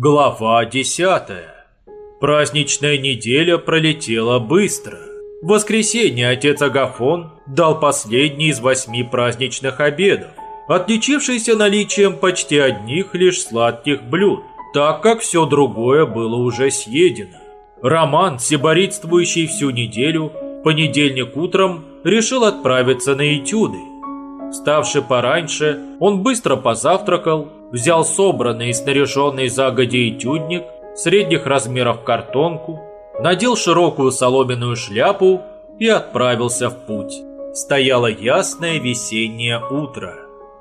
Глава 10. Праздничная неделя пролетела быстро. В воскресенье отец Агафон дал последний из восьми праздничных обедов, отличившийся наличием почти одних лишь сладких блюд, так как все другое было уже съедено. Роман, сиборитствующий всю неделю, в понедельник утром решил отправиться на этюды. Ставший пораньше, он быстро позавтракал, взял собранный и снаряженный загоди этюдник, средних размеров картонку, надел широкую соломенную шляпу и отправился в путь. Стояло ясное весеннее утро.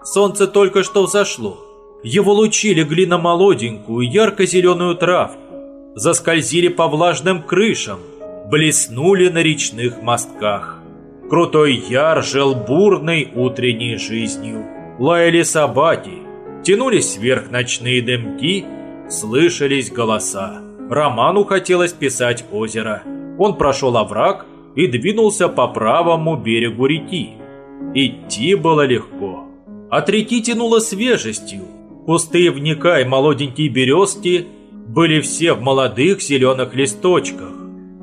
Солнце только что взошло. Его лучи легли на молоденькую ярко-зеленую травку, заскользили по влажным крышам, блеснули на речных мостках. Крутой яр жил бурной утренней жизнью. Лаяли собаки, тянулись вверх ночные дымки, слышались голоса. Роману хотелось писать озеро. Он прошел овраг и двинулся по правому берегу реки. Идти было легко. От реки тянуло свежестью. Кусты вника и молоденькие березки были все в молодых зеленых листочках,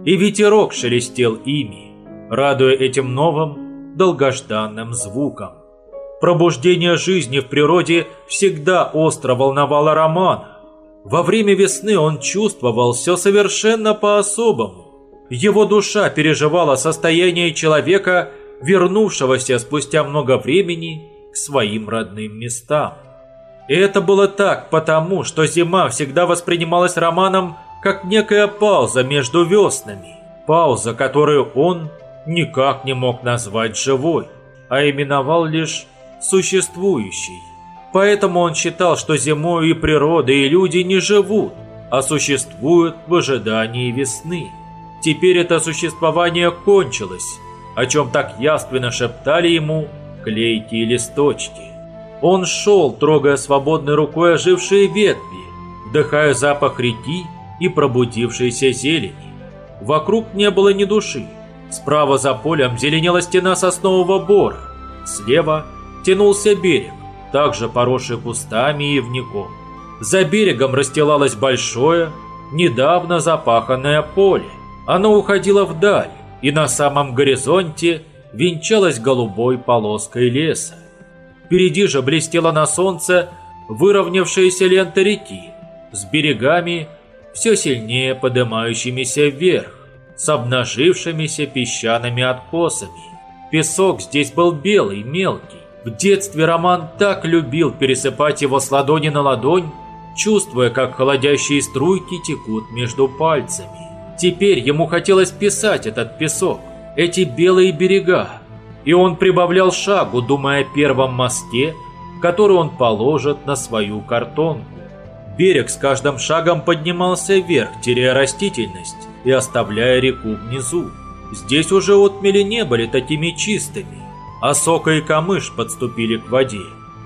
и ветерок шелестел ими, радуя этим новым, долгожданным звуком. Пробуждение жизни в природе всегда остро волновало Романа. Во время весны он чувствовал все совершенно по-особому. Его душа переживала состояние человека, вернувшегося спустя много времени к своим родным местам. И это было так потому, что зима всегда воспринималась Романом как некая пауза между веснами. Пауза, которую он никак не мог назвать живой, а именовал лишь существующей. Поэтому он считал, что зимой и природа, и люди не живут, а существуют в ожидании весны. Теперь это существование кончилось, о чем так яственно шептали ему клейкие листочки. Он шел, трогая свободной рукой ожившие ветви, вдыхая запах реки и пробудившейся зелени. Вокруг не было ни души. Справа за полем зеленела стена соснового бора, слева тянулся берег, также поросший кустами и ивником. За берегом расстилалось большое, недавно запаханное поле. Оно уходило вдаль, и на самом горизонте венчалось голубой полоской леса. Впереди же блестела на солнце выровнявшаяся лента реки с берегами, все сильнее поднимающимися вверх, с обнажившимися песчаными откосами. Песок здесь был белый, мелкий, в детстве Роман так любил пересыпать его с ладони на ладонь, чувствуя, как холодящие струйки текут между пальцами. Теперь ему хотелось писать этот песок, эти белые берега, и он прибавлял шагу, думая о первом мосте, который он положит на свою картонку. Берег с каждым шагом поднимался вверх, теряя растительность и оставляя реку внизу. Здесь уже отмели не были такими чистыми, а Сока и Камыш подступили к воде.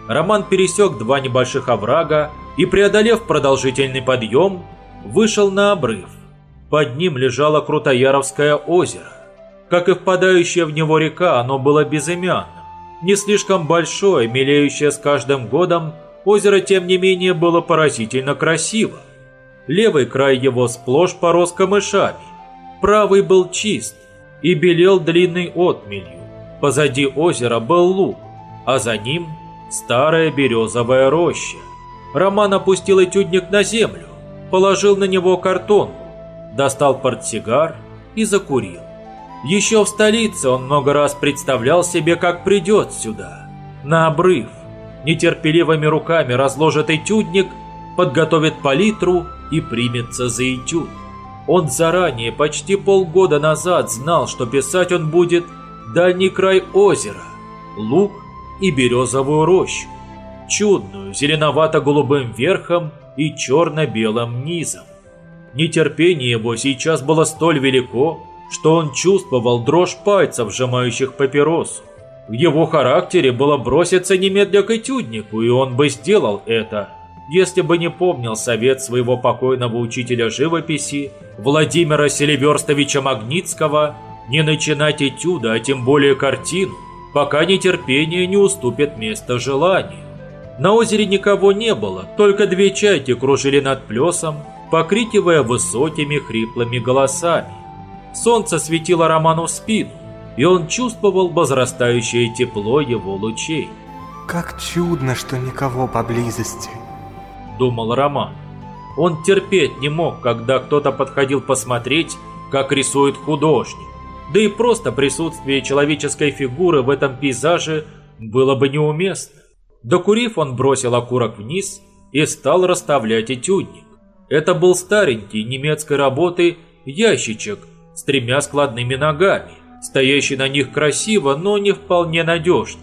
Роман пересек два небольших оврага и, преодолев продолжительный подъем, вышел на обрыв. Под ним лежало Крутояровское озеро. Как и впадающая в него река, оно было безымянным. Не слишком большое, мелеющее с каждым годом, озеро, тем не менее, было поразительно красиво. Левый край его сплошь порос камышами, правый был чист и белел длинной отмелью. Позади озера был луг, а за ним старая березовая роща. Роман опустил этюдник на землю, положил на него картонку, достал портсигар и закурил. Еще в столице он много раз представлял себе, как придет сюда, на обрыв, нетерпеливыми руками разложит этюдник, подготовит палитру и примется за этюд. Он заранее, почти полгода назад, знал, что писать он будет дальний край озера, луг и березовую рощу, чудную зеленовато-голубым верхом и черно-белым низом. Нетерпение его сейчас было столь велико, что он чувствовал дрожь пальцев, сжимающих папиросу. В его характере было броситься немедля к этюднику, и он бы сделал это, если бы не помнил совет своего покойного учителя живописи Владимира Селиверстовича Магнитского не начинать этюда, а тем более картину, пока нетерпение не уступит место желанию. На озере никого не было, только две чайки кружили над плесом, покрикивая высокими хриплыми голосами. Солнце светило Роману в спину, и он чувствовал возрастающее тепло его лучей. «Как чудно, что никого поблизости», — думал Роман. Он терпеть не мог, когда кто-то подходил посмотреть, как рисует художник. Да и просто присутствие человеческой фигуры в этом пейзаже было бы неуместно. Докурив, он бросил окурок вниз и стал расставлять этюдник. Это был старенький немецкой работы ящичек с тремя складными ногами, стоящий на них красиво, но не вполне надежно.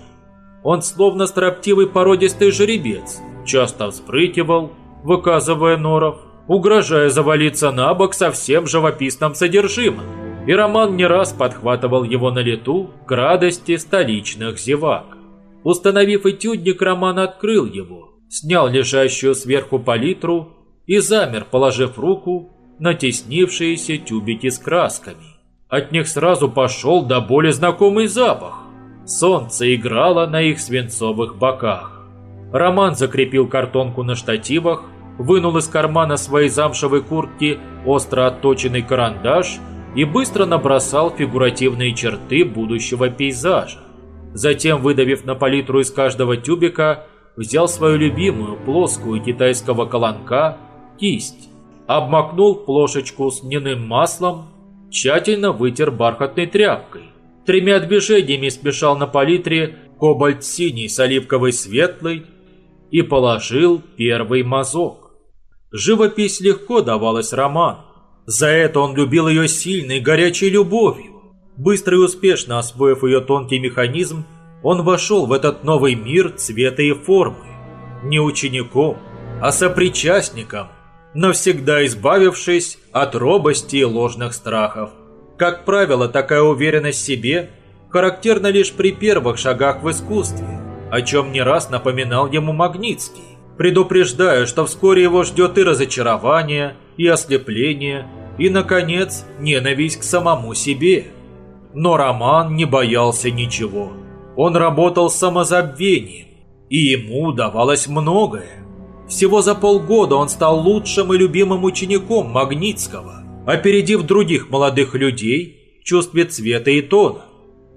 Он словно строптивый породистый жеребец, часто взпрыгивал, выказывая норов, угрожая завалиться на бок со всем живописным содержимым. И Роман не раз подхватывал его на лету к радости столичных зевак. Установив этюдник, Роман открыл его, снял лежащую сверху палитру и замер, положив руку на теснившиеся тюбики с красками. От них сразу пошел до боли знакомый запах. Солнце играло на их свинцовых боках. Роман закрепил картонку на штативах, вынул из кармана своей замшевой куртки остро отточенный карандаш и быстро набросал фигуративные черты будущего пейзажа. Затем, выдавив на палитру из каждого тюбика, взял свою любимую плоскую китайского колонка кисть, обмакнул плошечку с льняным маслом, тщательно вытер бархатной тряпкой. Тремя движениями смешал на палитре кобальт синий с оливковой светлой и положил первый мазок. Живопись легко давалась Роману. За это он любил ее сильной горячей любовью. Быстро и успешно освоив ее тонкий механизм, он вошел в этот новый мир цвета и формы. Не учеником, а сопричастником, навсегда избавившись от робости и ложных страхов. Как правило, такая уверенность в себе характерна лишь при первых шагах в искусстве, о чем не раз напоминал ему Магнитский, предупреждая, что вскоре его ждет и разочарование, и ослепление, и, наконец, ненависть к самому себе. Но Роман не боялся ничего. Он работал самозабвением, и ему удавалось многое. Всего за полгода он стал лучшим и любимым учеником Магнитского, опередив других молодых людей в чувстве цвета и тона.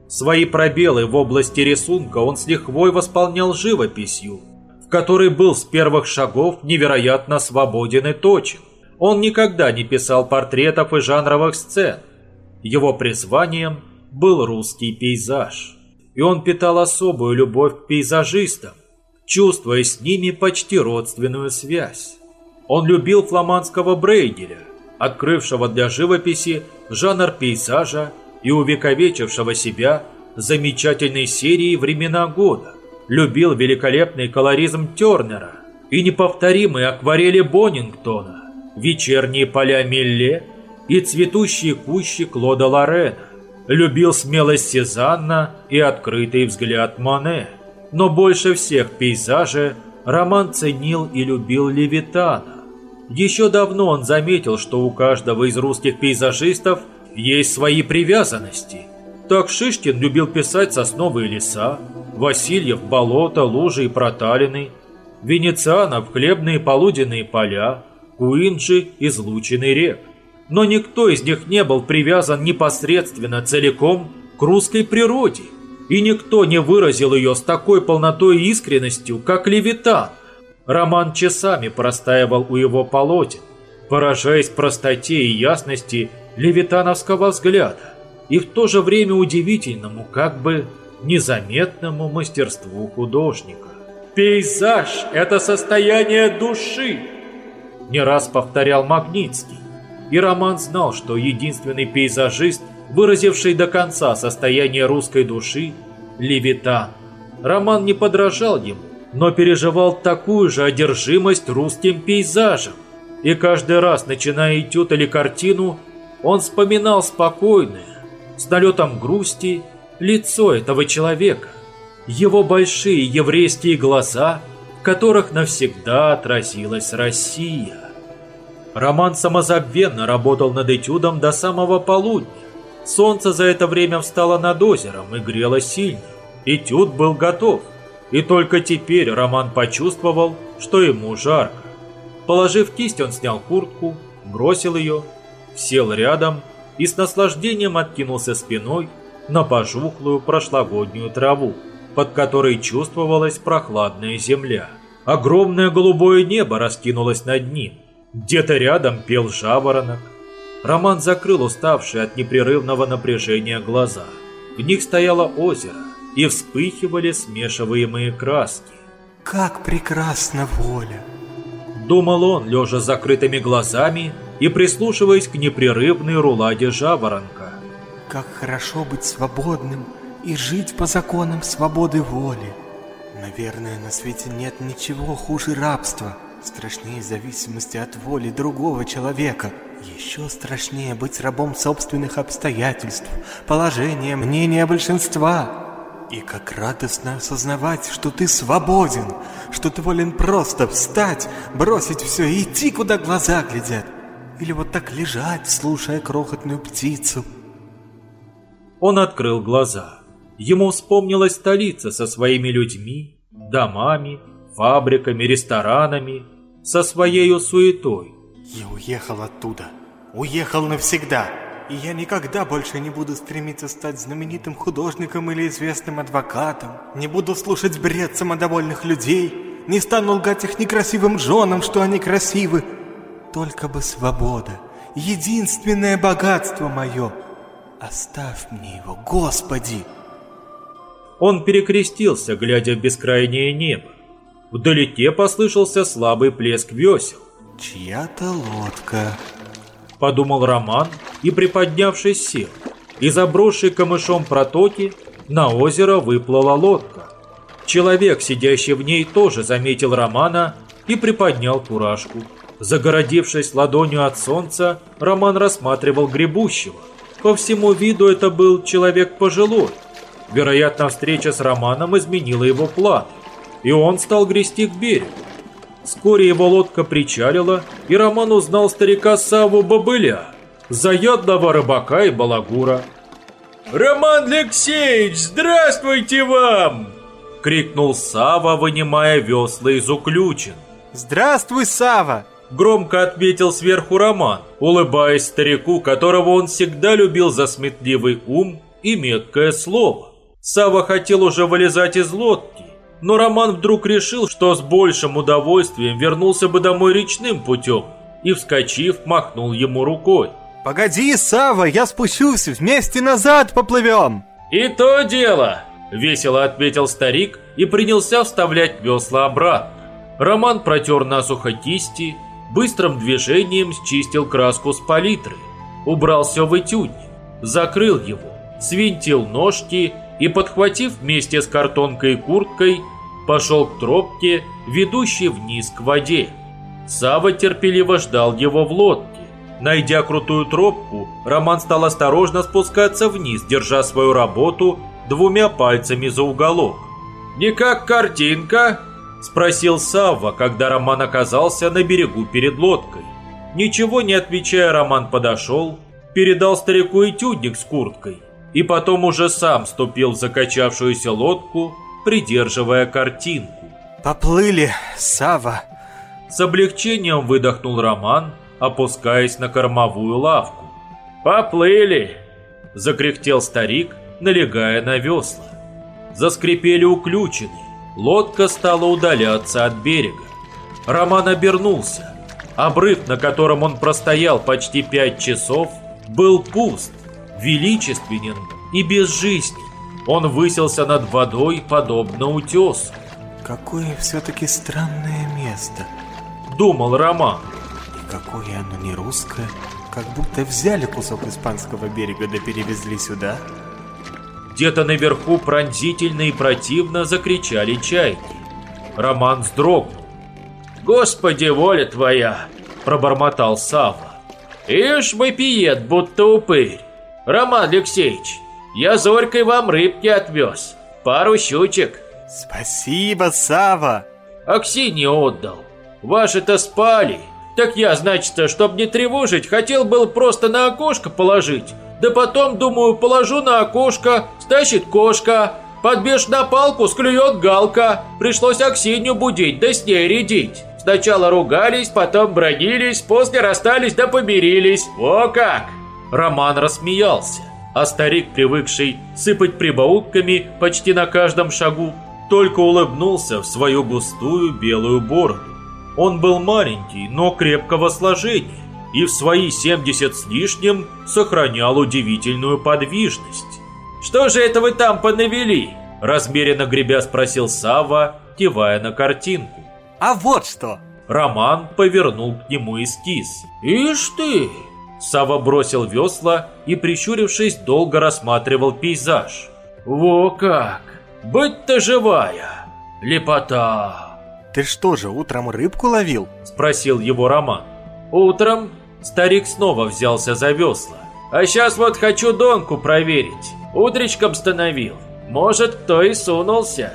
Свои пробелы в области рисунка он с лихвой восполнял живописью, в которой был с первых шагов невероятно свободен и точен. Он никогда не писал портретов и жанровых сцен. Его призванием был русский пейзаж. И он питал особую любовь к пейзажистам, чувствуя с ними почти родственную связь. Он любил фламандского Брейгеля, открывшего для живописи жанр пейзажа и увековечившего себя замечательной серией «Времена года». Любил великолепный колоризм Тернера и неповторимые акварели Боннингтона, вечерние поля Милле и цветущие кущи Клода Лорена любил смелость Сезанна и открытый взгляд Мане. Но больше всех пейзажи Роман ценил и любил Левитана. Еще давно он заметил, что у каждого из русских пейзажистов есть свои привязанности. Так Шишкин любил писать сосновые леса, Васильев – болота, лужи и проталины, Венецианов – хлебные полуденные поля, Куинджи – излученный рек но никто из них не был привязан непосредственно целиком к русской природе, и никто не выразил ее с такой полнотой и искренностью, как Левитан. Роман часами простаивал у его полотен, поражаясь простоте и ясности левитановского взгляда и в то же время удивительному, как бы незаметному мастерству художника. «Пейзаж – это состояние души!» Не раз повторял Магнитский и Роман знал, что единственный пейзажист, выразивший до конца состояние русской души – Левитан. Роман не подражал ему, но переживал такую же одержимость русским пейзажем. И каждый раз, начиная этюд или картину, он вспоминал спокойное, с налетом грусти, лицо этого человека, его большие еврейские глаза, в которых навсегда отразилась Россия. Роман самозабвенно работал над этюдом до самого полудня. Солнце за это время встало над озером и грело сильно. Этюд был готов. И только теперь Роман почувствовал, что ему жарко. Положив кисть, он снял куртку, бросил ее, сел рядом и с наслаждением откинулся спиной на пожухлую прошлогоднюю траву, под которой чувствовалась прохладная земля. Огромное голубое небо раскинулось над ним. Где-то рядом пел жаворонок. Роман закрыл уставшие от непрерывного напряжения глаза. В них стояло озеро, и вспыхивали смешиваемые краски. Как прекрасна воля! Думал он, лежа с закрытыми глазами и прислушиваясь к непрерывной руладе жаворонка. Как хорошо быть свободным и жить по законам свободы воли. Наверное, на свете нет ничего хуже рабства, страшнее зависимости от воли другого человека. Еще страшнее быть рабом собственных обстоятельств, положения, мнения большинства. И как радостно осознавать, что ты свободен, что ты волен просто встать, бросить все и идти, куда глаза глядят. Или вот так лежать, слушая крохотную птицу. Он открыл глаза. Ему вспомнилась столица со своими людьми, домами, фабриками, ресторанами, со своей суетой. Я уехал оттуда. Уехал навсегда. И я никогда больше не буду стремиться стать знаменитым художником или известным адвокатом. Не буду слушать бред самодовольных людей. Не стану лгать их некрасивым женам, что они красивы. Только бы свобода. Единственное богатство мое. Оставь мне его, Господи!» Он перекрестился, глядя в бескрайнее небо. Вдалеке послышался слабый плеск весел. «Чья-то лодка», — подумал Роман и, приподнявшись, сел. Из обросшей камышом протоки на озеро выплыла лодка. Человек, сидящий в ней, тоже заметил Романа и приподнял куражку. Загородившись ладонью от солнца, Роман рассматривал гребущего. По всему виду это был человек пожилой. Вероятно, встреча с Романом изменила его план, и он стал грести к берегу. Вскоре его лодка причалила, и Роман узнал старика Саву Бобыля, заядлого рыбака и балагура. «Роман Алексеевич, здравствуйте вам!» — крикнул Сава, вынимая весла из уключен. «Здравствуй, Сава!» Громко ответил сверху Роман, улыбаясь старику, которого он всегда любил за сметливый ум и меткое слово. Сава хотел уже вылезать из лодки, но Роман вдруг решил, что с большим удовольствием вернулся бы домой речным путем и, вскочив, махнул ему рукой. «Погоди, Сава, я спущусь, вместе назад поплывем!» «И то дело!» – весело ответил старик и принялся вставлять весла обратно. Роман протер насухо кисти, быстрым движением счистил краску с палитры, убрал все в этюдник, закрыл его, свинтил ножки и, подхватив вместе с картонкой и курткой, пошел к тропке, ведущей вниз к воде. Сава терпеливо ждал его в лодке. Найдя крутую тропку, Роман стал осторожно спускаться вниз, держа свою работу двумя пальцами за уголок. «Не как картинка?» Спросил Савва, когда Роман оказался на берегу перед лодкой. Ничего не отвечая, Роман подошел, передал старику этюдник с курткой и потом уже сам ступил в закачавшуюся лодку, придерживая картинку. «Поплыли, Сава. С облегчением выдохнул Роман, опускаясь на кормовую лавку. «Поплыли!» – закряхтел старик, налегая на весла. Заскрипели уключены, Лодка стала удаляться от берега. Роман обернулся. Обрыв, на котором он простоял почти пять часов, был пуст, величественен и безжизнен. Он высился над водой, подобно утесу. Какое все-таки странное место, думал Роман. И какое оно не русское, как будто взяли кусок испанского берега да перевезли сюда. Где-то наверху пронзительно и противно закричали чайки. Роман вздрогнул. «Господи, воля твоя!» – пробормотал Савва. «Ишь, вопиет, будто упырь! Роман Алексеевич, я зорькой вам рыбки отвез. Пару щучек». «Спасибо, Сава. «Аксине отдал. Ваши-то спали. Так я, значит, чтоб не тревожить, хотел был просто на окошко положить. Да потом, думаю, положу на окошко, стащит кошка, Подбежь на палку, склюет галка. Пришлось Аксинью будить, да с ней рядить. Сначала ругались, потом бронились, после расстались да помирились. О как!» Роман рассмеялся, а старик, привыкший сыпать прибаутками почти на каждом шагу, только улыбнулся в свою густую белую бороду. Он был маленький, но крепкого сложения, и в свои 70 с лишним сохранял удивительную подвижность. «Что же это вы там понавели?» Размеренно гребя спросил Сава, кивая на картинку. А вот что! Роман повернул к нему эскиз. «Ишь ты!» Сава бросил весла и, прищурившись, долго рассматривал пейзаж. «Во как! Быть-то живая! Лепота!» Ты что же, утром рыбку ловил? Спросил его Роман. «Утром?» Старик снова взялся за весла. «А сейчас вот хочу донку проверить. Утречком становил. Может, кто и сунулся».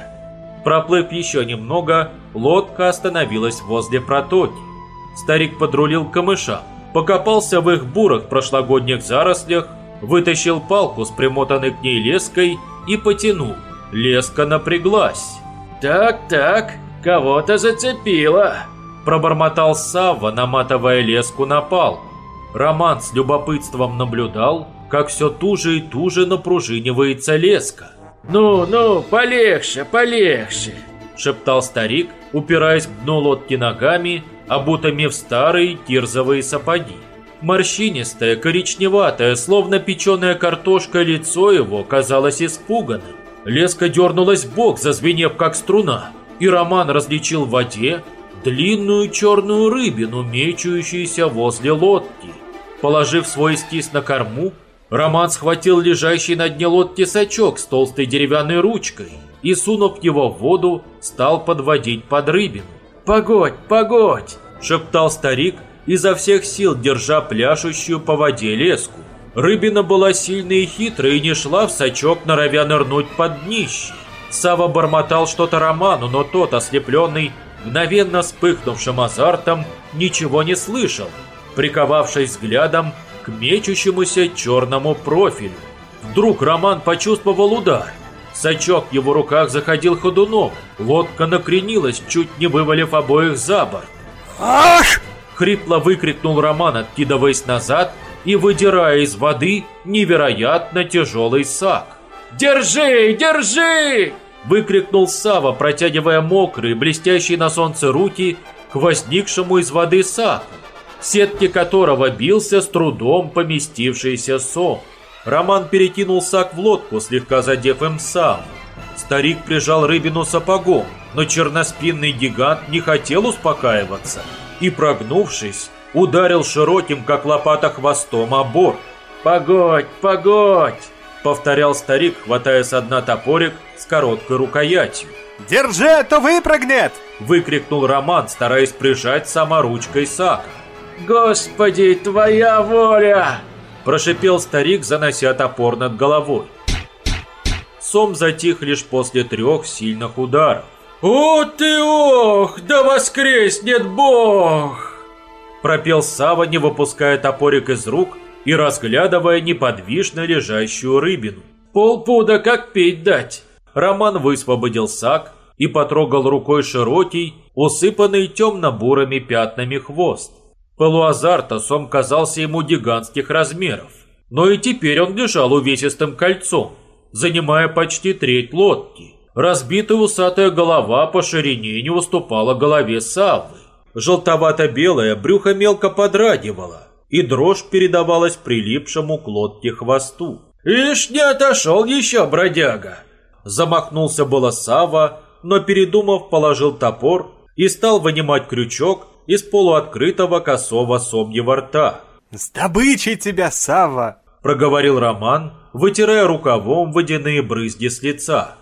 Проплыв еще немного, лодка остановилась возле протоки. Старик подрулил камыша, покопался в их бурах прошлогодних зарослях, вытащил палку с примотанной к ней леской и потянул. Леска напряглась. «Так-так, кого-то зацепило!» Пробормотал Савва, наматывая леску на палку. Роман с любопытством наблюдал, как все туже и туже напружинивается леска. «Ну, ну, полегче, полегче!» Шептал старик, упираясь в дно лодки ногами, обутыми в старые кирзовые сапоги. Морщинистое, коричневатое, словно печеная картошка лицо его казалось испуганным. Леска дернулась бок, зазвенев как струна, и Роман различил в воде длинную черную рыбину, мечущуюся возле лодки. Положив свой эскиз на корму, Роман схватил лежащий на дне лодки сачок с толстой деревянной ручкой и, сунув его в воду, стал подводить под рыбину. «Погодь, погодь!» – шептал старик, изо всех сил держа пляшущую по воде леску. Рыбина была сильной и хитрой и не шла в сачок, норовя нырнуть под днище. Сава бормотал что-то Роману, но тот, ослепленный, мгновенно вспыхнувшим азартом, ничего не слышал, приковавшись взглядом к мечущемуся черному профилю. Вдруг Роман почувствовал удар. Сачок в его руках заходил ходуном, лодка накренилась, чуть не вывалив обоих за борт. Ах! Хрипло выкрикнул Роман, откидываясь назад и выдирая из воды невероятно тяжелый сак. «Держи, держи!» Выкрикнул Сава, протягивая мокрые, блестящие на солнце руки к возникшему из воды саку, сетки которого бился с трудом поместившийся сом. Роман перекинул сак в лодку, слегка задев им сам. Старик прижал рыбину сапогом, но черноспинный гигант не хотел успокаиваться и, прогнувшись, ударил широким, как лопата, хвостом о борт. «Погодь, погодь!» — повторял старик, хватая со дна топорик короткой рукоятью. Держи, а то выпрыгнет! Выкрикнул Роман, стараясь прижать саморучкой Сака. «Господи, твоя воля!» Прошипел старик, занося топор над головой. Сом затих лишь после трех сильных ударов. «О ты ох, да воскреснет Бог!» Пропел Сава, не выпуская топорик из рук и разглядывая неподвижно лежащую рыбину. «Полпуда как пить дать!» Роман высвободил сак и потрогал рукой широкий, усыпанный темно-бурыми пятнами хвост. Полуазарта сом казался ему гигантских размеров. Но и теперь он лежал увесистым кольцом, занимая почти треть лодки. Разбитая усатая голова по ширине не уступала голове Саввы. Желтовато-белое брюхо мелко подрагивало, и дрожь передавалась прилипшему к лодке хвосту. «Ишь, не отошел еще, бродяга!» Замахнулся было Сава, но передумав, положил топор и стал вынимать крючок из полуоткрытого косого сомьего рта. С добычей тебя, Сава! Проговорил Роман, вытирая рукавом водяные брызги с лица.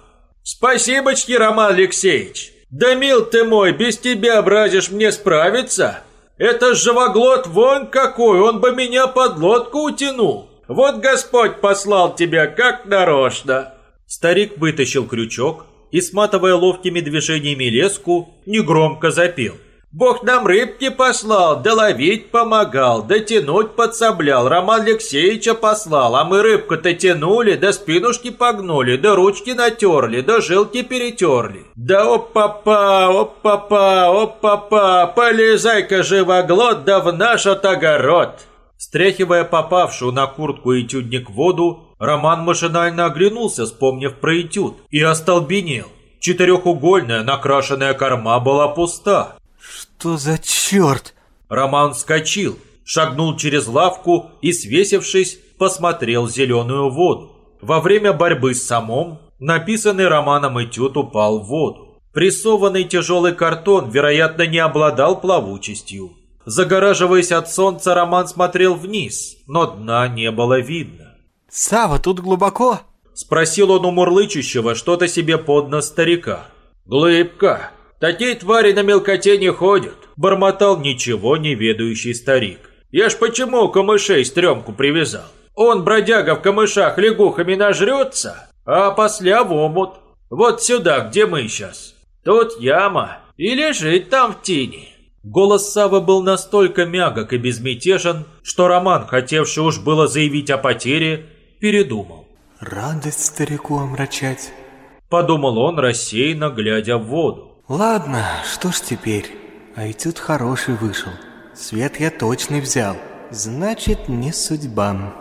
«Спасибочки, Роман Алексеевич! Да мил ты мой, без тебя, образишь мне справиться? Это живоглот вон какой, он бы меня под лодку утянул! Вот Господь послал тебя как нарочно!» Старик вытащил крючок и, сматывая ловкими движениями леску, негромко запел. Бог нам рыбки послал, да ловить помогал, да тянуть подсоблял. Роман Алексеевича послал, а мы рыбку-то тянули, да спинушки погнули, да ручки натерли, да жилки перетерли. Да оп-папа, оп-папа, оп-папа, полезай-ка живоглот, да в наш от огород. Стряхивая попавшую на куртку и этюдник воду, Роман машинально оглянулся, вспомнив про этюд, и остолбенел. Четырехугольная накрашенная корма была пуста. Что за черт? Роман вскочил, шагнул через лавку и, свесившись, посмотрел зеленую воду. Во время борьбы с самом, написанный Романом этюд упал в воду. Прессованный тяжелый картон, вероятно, не обладал плавучестью. Загораживаясь от солнца, Роман смотрел вниз, но дна не было видно. Сава, тут глубоко? Спросил он у мурлычущего что-то себе под нос старика. «Глыбко!» Такие твари на мелкоте не ходят, бормотал ничего не ведающий старик. Я ж почему камышей стрёмку привязал? Он, бродяга, в камышах лягухами нажрется, а после в омут. Вот сюда, где мы сейчас. Тут яма, и лежит там в тени. Голос Савы был настолько мягок и безмятежен, что Роман, хотевший уж было заявить о потере, передумал. «Радость старику омрачать», — подумал он, рассеянно глядя в воду. Ладно, что ж теперь? А этюд хороший вышел. Свет я точно взял. Значит, не судьба.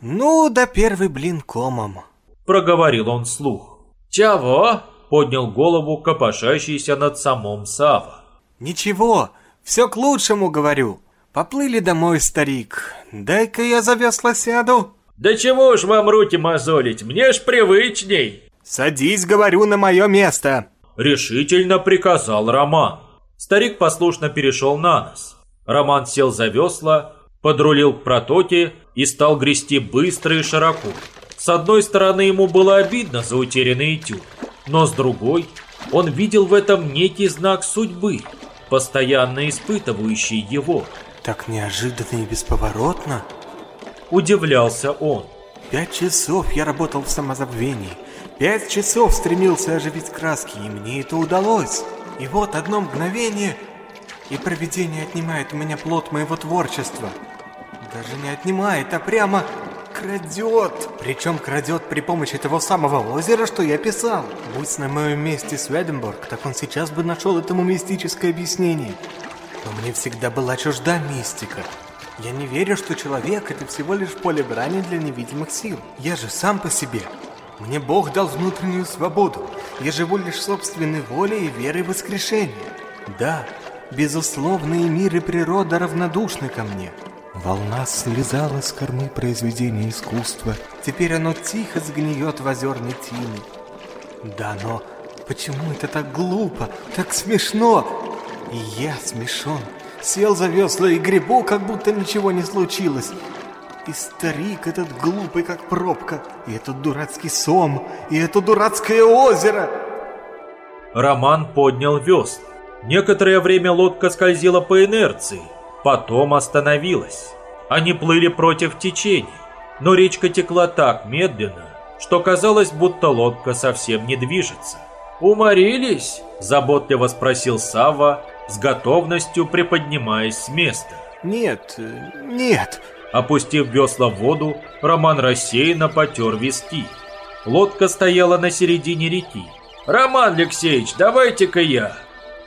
Ну, да первый блин комом. Проговорил он вслух. Чего? Поднял голову копошащийся над самым Сава. Ничего, все к лучшему говорю. Поплыли домой, старик. Дай-ка я за весла сяду. Да чего ж вам руки мозолить, мне ж привычней. Садись, говорю, на мое место решительно приказал Роман. Старик послушно перешел на нос. Роман сел за весла, подрулил к протоке и стал грести быстро и широко. С одной стороны ему было обидно за утерянный этюд, но с другой он видел в этом некий знак судьбы, постоянно испытывающий его. Так неожиданно и бесповоротно? Удивлялся он. Пять часов я работал в самозабвении. Пять часов стремился оживить краски, и мне это удалось. И вот одно мгновение, и провидение отнимает у меня плод моего творчества. Даже не отнимает, а прямо крадет. Причем крадет при помощи того самого озера, что я писал. Будь на моем месте Сведенборг, так он сейчас бы нашел этому мистическое объяснение. Но мне всегда была чужда мистика. Я не верю, что человек — это всего лишь поле брани для невидимых сил. Я же сам по себе. Мне Бог дал внутреннюю свободу. Я живу лишь собственной волей и верой в воскрешение. Да, безусловно, и мир, и природа равнодушны ко мне. Волна слезала с кормы произведения искусства. Теперь оно тихо сгниет в озерной тине. Да, но почему это так глупо, так смешно? И я смешон. Сел за весла и грибу, как будто ничего не случилось. И старик этот глупый, как пробка, и этот дурацкий сом, и это дурацкое озеро. Роман поднял весла. Некоторое время лодка скользила по инерции, потом остановилась. Они плыли против течения, но речка текла так медленно, что казалось, будто лодка совсем не движется. «Уморились?» – заботливо спросил Сава, с готовностью приподнимаясь с места. «Нет, нет», Опустив весла в воду, Роман рассеянно потер виски. Лодка стояла на середине реки. «Роман Алексеевич, давайте-ка я!»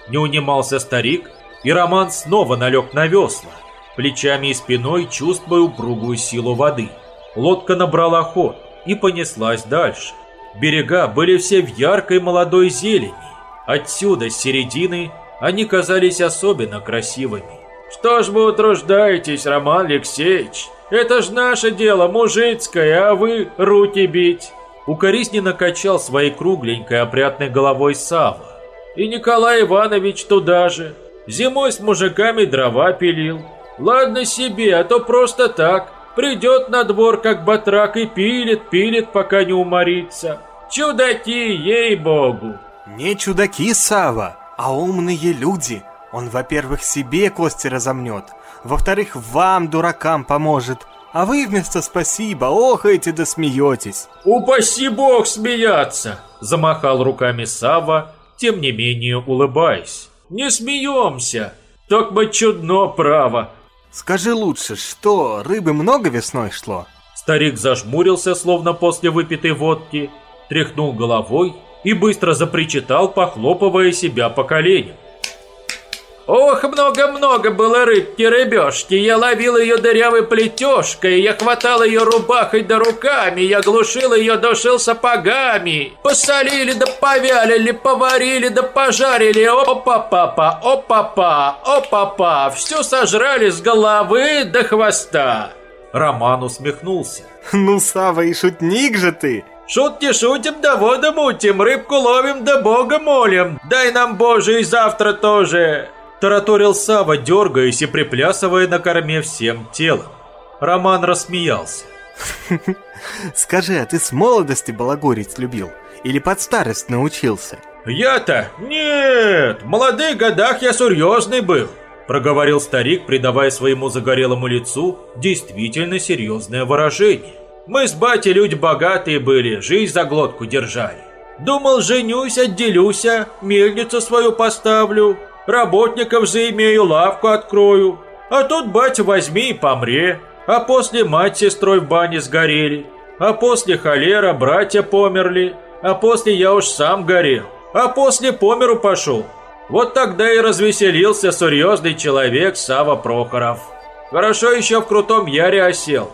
Не унимался старик, и Роман снова налег на весла, плечами и спиной чувствуя упругую силу воды. Лодка набрала ход и понеслась дальше. Берега были все в яркой молодой зелени. Отсюда, с середины, они казались особенно красивыми. «Что ж вы утруждаетесь, Роман Алексеевич? Это ж наше дело, мужицкое, а вы руки бить!» Укоризненно качал своей кругленькой опрятной головой Сава. «И Николай Иванович туда же. Зимой с мужиками дрова пилил. Ладно себе, а то просто так. Придет на двор, как батрак, и пилит, пилит, пока не уморится. Чудаки, ей-богу!» «Не чудаки, Сава, а умные люди!» Он, во-первых, себе кости разомнет, во-вторых, вам, дуракам, поможет, а вы вместо спасибо охаете да смеетесь. «Упаси бог смеяться!» Замахал руками Сава, тем не менее улыбаясь. Не смеемся. Так бы чудно право. Скажи лучше, что, рыбы много весной шло? Старик зажмурился, словно после выпитой водки, тряхнул головой и быстро запричитал, похлопывая себя по коленям. Ох, много-много было рыбки-рыбешки, я ловил ее дырявой плетежкой, я хватал ее рубахой да руками, я глушил ее, душил сапогами. Посолили да повялили, поварили да пожарили, опа-папа, опа-па, опа-па, все сожрали с головы до хвоста. Роман усмехнулся. Ну, Сава, и шутник же ты! Шутки шутим, да воду мутим, рыбку ловим, да бога молим. Дай нам, Боже, и завтра тоже. Тараторил Сава, дергаясь и приплясывая на корме всем телом. Роман рассмеялся. Скажи, а ты с молодости балагурить любил? Или под старость научился? Я-то? Нет, в молодых годах я серьезный был. Проговорил старик, придавая своему загорелому лицу действительно серьезное выражение. Мы с батей люди богатые были, жизнь за глотку держали. Думал, женюсь, отделюся, мельницу свою поставлю, работников заимею, лавку открою. А тут, батя, возьми и помре. А после мать с сестрой в бане сгорели. А после холера братья померли. А после я уж сам горел. А после померу пошел. Вот тогда и развеселился серьезный человек Сава Прохоров. Хорошо еще в Крутом Яре осел.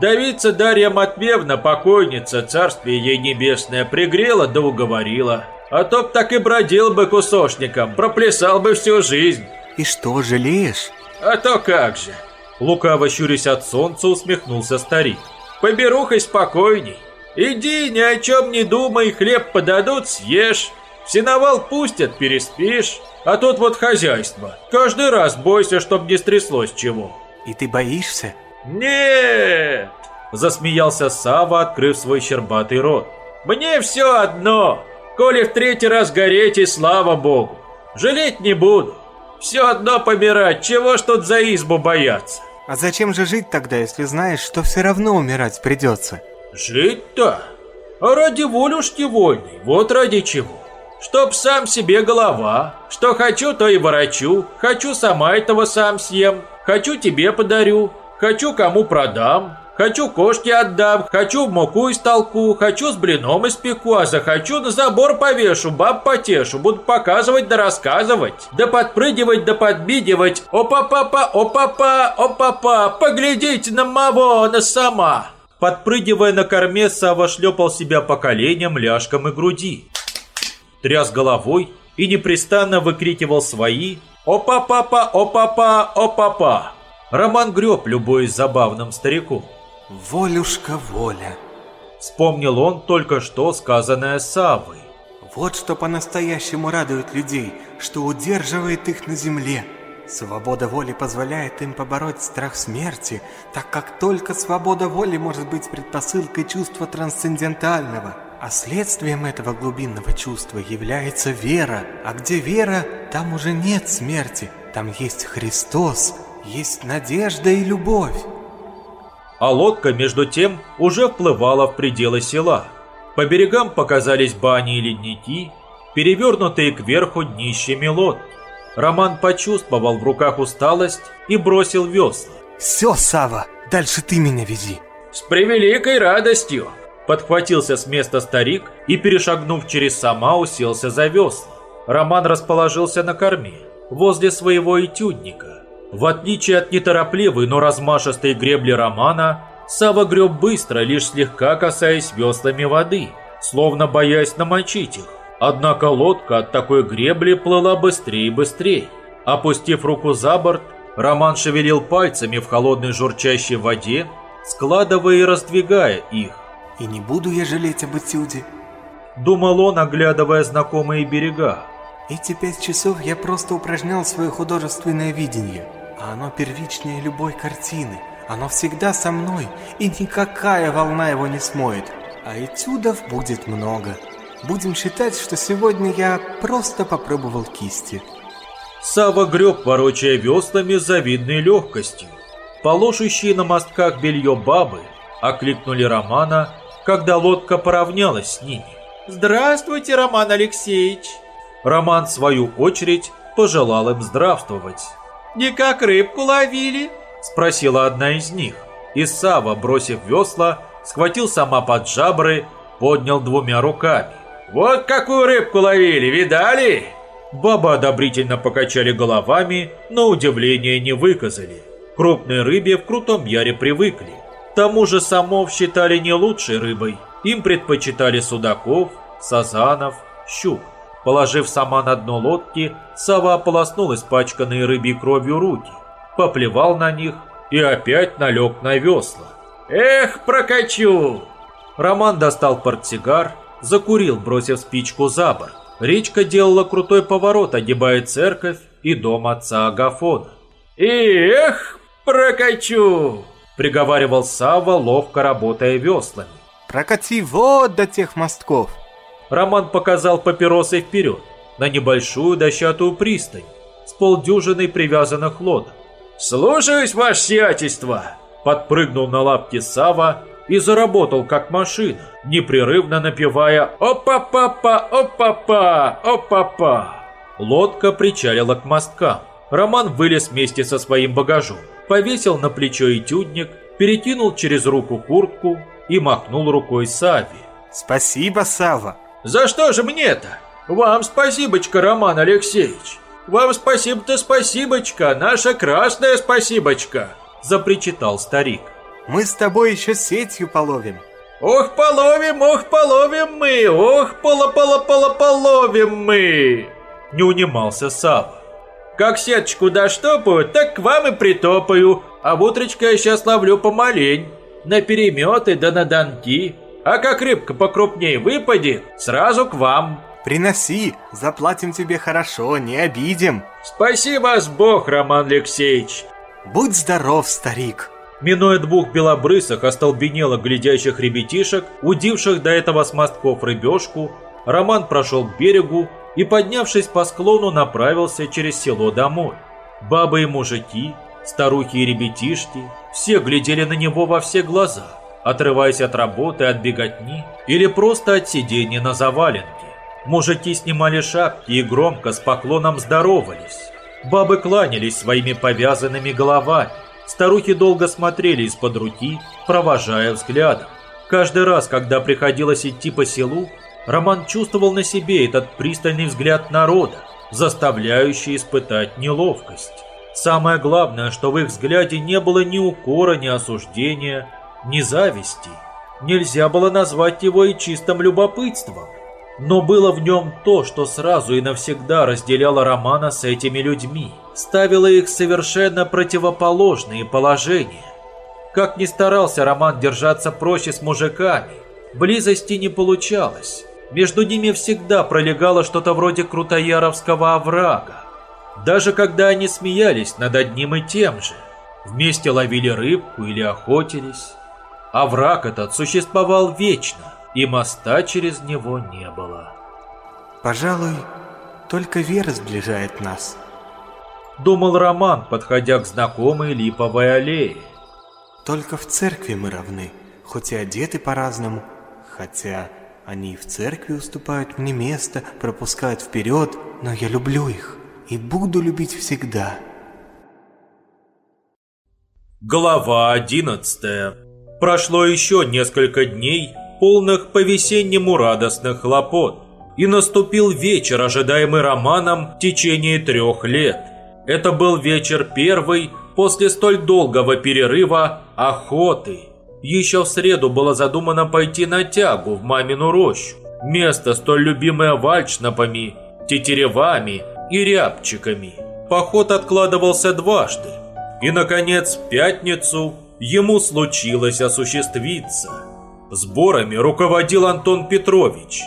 Давица Дарья Матвеевна, покойница, царствие ей небесное, пригрела да уговорила. А то б так и бродил бы кусошником, проплясал бы всю жизнь. И что, жалеешь? А то как же. Лукаво щурясь от солнца, усмехнулся старик. Поберухай спокойней. Иди, ни о чем не думай, хлеб подадут, съешь. Сеновал пустят, переспишь. А тут вот хозяйство. Каждый раз бойся, чтоб не стряслось чего. И ты боишься? Нет! Засмеялся Сава, открыв свой щербатый рот. Мне все одно. Коли в третий раз гореть, и слава богу. Жалеть не буду. Все одно помирать, чего ж тут за избу бояться? А зачем же жить тогда, если знаешь, что все равно умирать придется? Жить-то? А ради волюшки вольной, вот ради чего. Чтоб сам себе голова. Что хочу, то и ворочу. Хочу сама этого сам съем. Хочу тебе подарю. Хочу кому продам. Хочу кошке отдам, хочу муку истолку, хочу с блином испеку, а захочу на забор повешу, баб потешу, буду показывать да рассказывать, да подпрыгивать да подбидивать. О-па-па-па, о-па-па, о-па-па, поглядите на Мавона сама. Подпрыгивая на корме, Сава шлепал себя по коленям, ляжкам и груди. Тряс головой и непрестанно выкрикивал свои «О-па-па-па, о-па-па, о-па-па». Роман греб, любуясь забавным стариком. Волюшка воля. Вспомнил он только что сказанное Савой. Вот что по-настоящему радует людей, что удерживает их на земле. Свобода воли позволяет им побороть страх смерти, так как только свобода воли может быть предпосылкой чувства трансцендентального. А следствием этого глубинного чувства является вера. А где вера, там уже нет смерти. Там есть Христос, есть надежда и любовь а лодка, между тем, уже вплывала в пределы села. По берегам показались бани и ледники, перевернутые кверху днищами лодки. Роман почувствовал в руках усталость и бросил весла. «Все, Сава, дальше ты меня вези!» «С превеликой радостью!» Подхватился с места старик и, перешагнув через сама, уселся за весла. Роман расположился на корме, возле своего этюдника. В отличие от неторопливой, но размашистой гребли Романа, Сава греб быстро, лишь слегка касаясь веслами воды, словно боясь намочить их. Однако лодка от такой гребли плыла быстрее и быстрее. Опустив руку за борт, Роман шевелил пальцами в холодной журчащей воде, складывая и раздвигая их. «И не буду я жалеть об этюде», — думал он, оглядывая знакомые берега. «Эти пять часов я просто упражнял свое художественное видение» а оно первичнее любой картины. Оно всегда со мной, и никакая волна его не смоет. А этюдов будет много. Будем считать, что сегодня я просто попробовал кисти. Сава греб, ворочая веслами с завидной легкостью. Положащие на мостках белье бабы окликнули Романа, когда лодка поравнялась с ними. «Здравствуйте, Роман Алексеевич!» Роман, в свою очередь, пожелал им здравствовать. «Не как рыбку ловили?» – спросила одна из них. И Сава, бросив весла, схватил сама под жабры, поднял двумя руками. «Вот какую рыбку ловили, видали?» Бабы одобрительно покачали головами, но удивления не выказали. Крупные рыбе в Крутом Яре привыкли. К тому же самов считали не лучшей рыбой. Им предпочитали судаков, сазанов, щук. Положив сама на дно лодки, сова ополоснул испачканные рыбьей кровью руки, поплевал на них и опять налег на весла. «Эх, прокачу!» Роман достал портсигар, закурил, бросив спичку за борт. Речка делала крутой поворот, огибая церковь и дом отца Агафона. «Эх, прокачу!» – приговаривал Савва, ловко работая веслами. «Прокати вот до тех мостков!» Роман показал папиросой вперед, на небольшую дощатую пристань, с полдюжиной привязанных лодок. «Слушаюсь, ваше сиятельство!» Подпрыгнул на лапки Сава и заработал как машина, непрерывно напевая «Опа-папа, опа-па, опа-па». Лодка причалила к мосткам. Роман вылез вместе со своим багажом, повесил на плечо этюдник, перекинул через руку куртку и махнул рукой Саве. «Спасибо, Сава!» «За что же мне-то? Вам спасибочка, Роман Алексеевич! Вам спасибо-то спасибочка, наша красная спасибочка!» Запричитал старик. «Мы с тобой еще сетью половим!» «Ох, половим, ох, половим мы! Ох, пола-пола-пола-половим мы!» Не унимался Сава. «Как сеточку доштопаю, так к вам и притопаю, а в утречко я сейчас ловлю помалень, на переметы да на донки, а как рыбка покрупнее выпадет, сразу к вам». «Приноси, заплатим тебе хорошо, не обидим». «Спасибо с Бог, Роман Алексеевич». «Будь здоров, старик». Минуя двух белобрысых, остолбенело глядящих ребятишек, удивших до этого с мостков рыбешку, Роман прошел к берегу и, поднявшись по склону, направился через село домой. Бабы и мужики, старухи и ребятишки, все глядели на него во все глаза, отрываясь от работы, от беготни или просто от сидения на заваленке. Мужики снимали шапки и громко с поклоном здоровались. Бабы кланялись своими повязанными головами. Старухи долго смотрели из-под руки, провожая взглядом. Каждый раз, когда приходилось идти по селу, Роман чувствовал на себе этот пристальный взгляд народа, заставляющий испытать неловкость. Самое главное, что в их взгляде не было ни укора, ни осуждения, ни зависти. Нельзя было назвать его и чистым любопытством. Но было в нем то, что сразу и навсегда разделяло Романа с этими людьми, ставило их в совершенно противоположные положения. Как ни старался Роман держаться проще с мужиками, близости не получалось. Между ними всегда пролегало что-то вроде крутояровского оврага. Даже когда они смеялись над одним и тем же, вместе ловили рыбку или охотились, овраг этот существовал вечно – и моста через него не было. Пожалуй, только вера сближает нас. Думал Роман, подходя к знакомой липовой аллее. Только в церкви мы равны, хоть и одеты по-разному, хотя они в церкви уступают мне место, пропускают вперед, но я люблю их и буду любить всегда. Глава одиннадцатая. Прошло еще несколько дней, полных по-весеннему радостных хлопот. И наступил вечер, ожидаемый Романом в течение трех лет. Это был вечер первый после столь долгого перерыва охоты. Еще в среду было задумано пойти на тягу в мамину рощу. Место, столь любимое вальчнапами, тетеревами и рябчиками. Поход откладывался дважды. И, наконец, в пятницу ему случилось осуществиться – Сборами руководил Антон Петрович.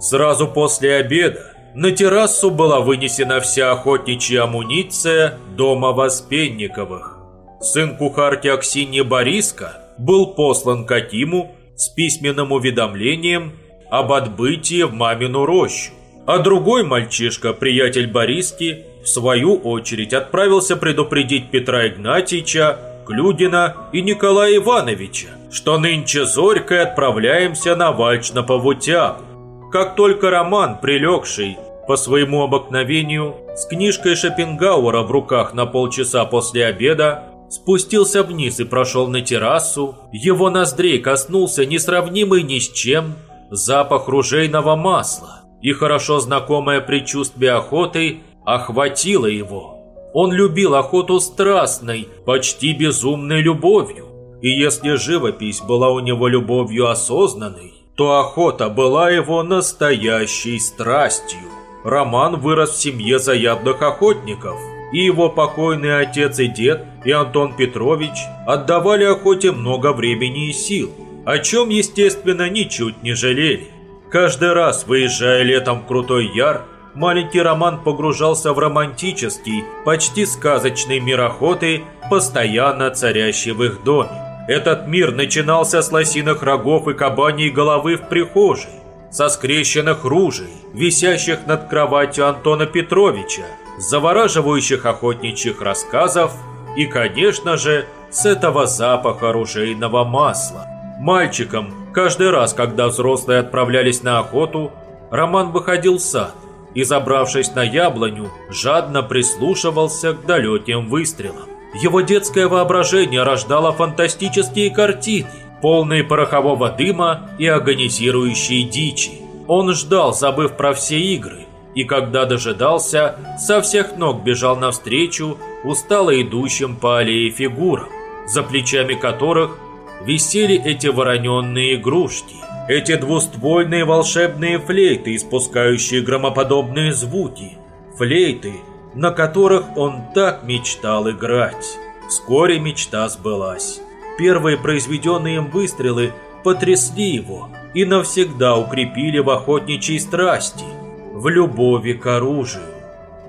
Сразу после обеда на террасу была вынесена вся охотничья амуниция дома Воспенниковых. Сын кухарки Аксиньи Бориска был послан к Акиму с письменным уведомлением об отбытии в мамину рощу. А другой мальчишка, приятель Бориски, в свою очередь отправился предупредить Петра Игнатьича, Клюдина и Николая Ивановича, что нынче зорькой отправляемся на Вальчнапову тягу. Как только Роман, прилегший, по своему обыкновению, с книжкой Шопенгауэра в руках на полчаса после обеда, спустился вниз и прошел на террасу, его ноздрей коснулся несравнимый ни с чем запах ружейного масла, и хорошо знакомое предчувствие охоты охватило его. Он любил охоту страстной, почти безумной любовью, и если живопись была у него любовью осознанной, то охота была его настоящей страстью. Роман вырос в семье заядлых охотников, и его покойный отец и дед, и Антон Петрович отдавали охоте много времени и сил, о чем, естественно, ничуть не жалели. Каждый раз, выезжая летом в Крутой Яр, маленький Роман погружался в романтический, почти сказочный мир охоты, постоянно царящий в их доме. Этот мир начинался с лосиных рогов и кабаней головы в прихожей, со скрещенных ружей, висящих над кроватью Антона Петровича, завораживающих охотничьих рассказов и, конечно же, с этого запаха оружейного масла. Мальчикам, каждый раз, когда взрослые отправлялись на охоту, Роман выходил в сад и, забравшись на яблоню, жадно прислушивался к далеким выстрелам. Его детское воображение рождало фантастические картины, полные порохового дыма и агонизирующие дичи. Он ждал, забыв про все игры, и когда дожидался, со всех ног бежал навстречу устало идущим по аллее фигурам, за плечами которых висели эти вороненные игрушки, эти двуствольные волшебные флейты, испускающие громоподобные звуки, флейты, на которых он так мечтал играть. Вскоре мечта сбылась. Первые произведенные им выстрелы потрясли его и навсегда укрепили в охотничьей страсти, в любови к оружию.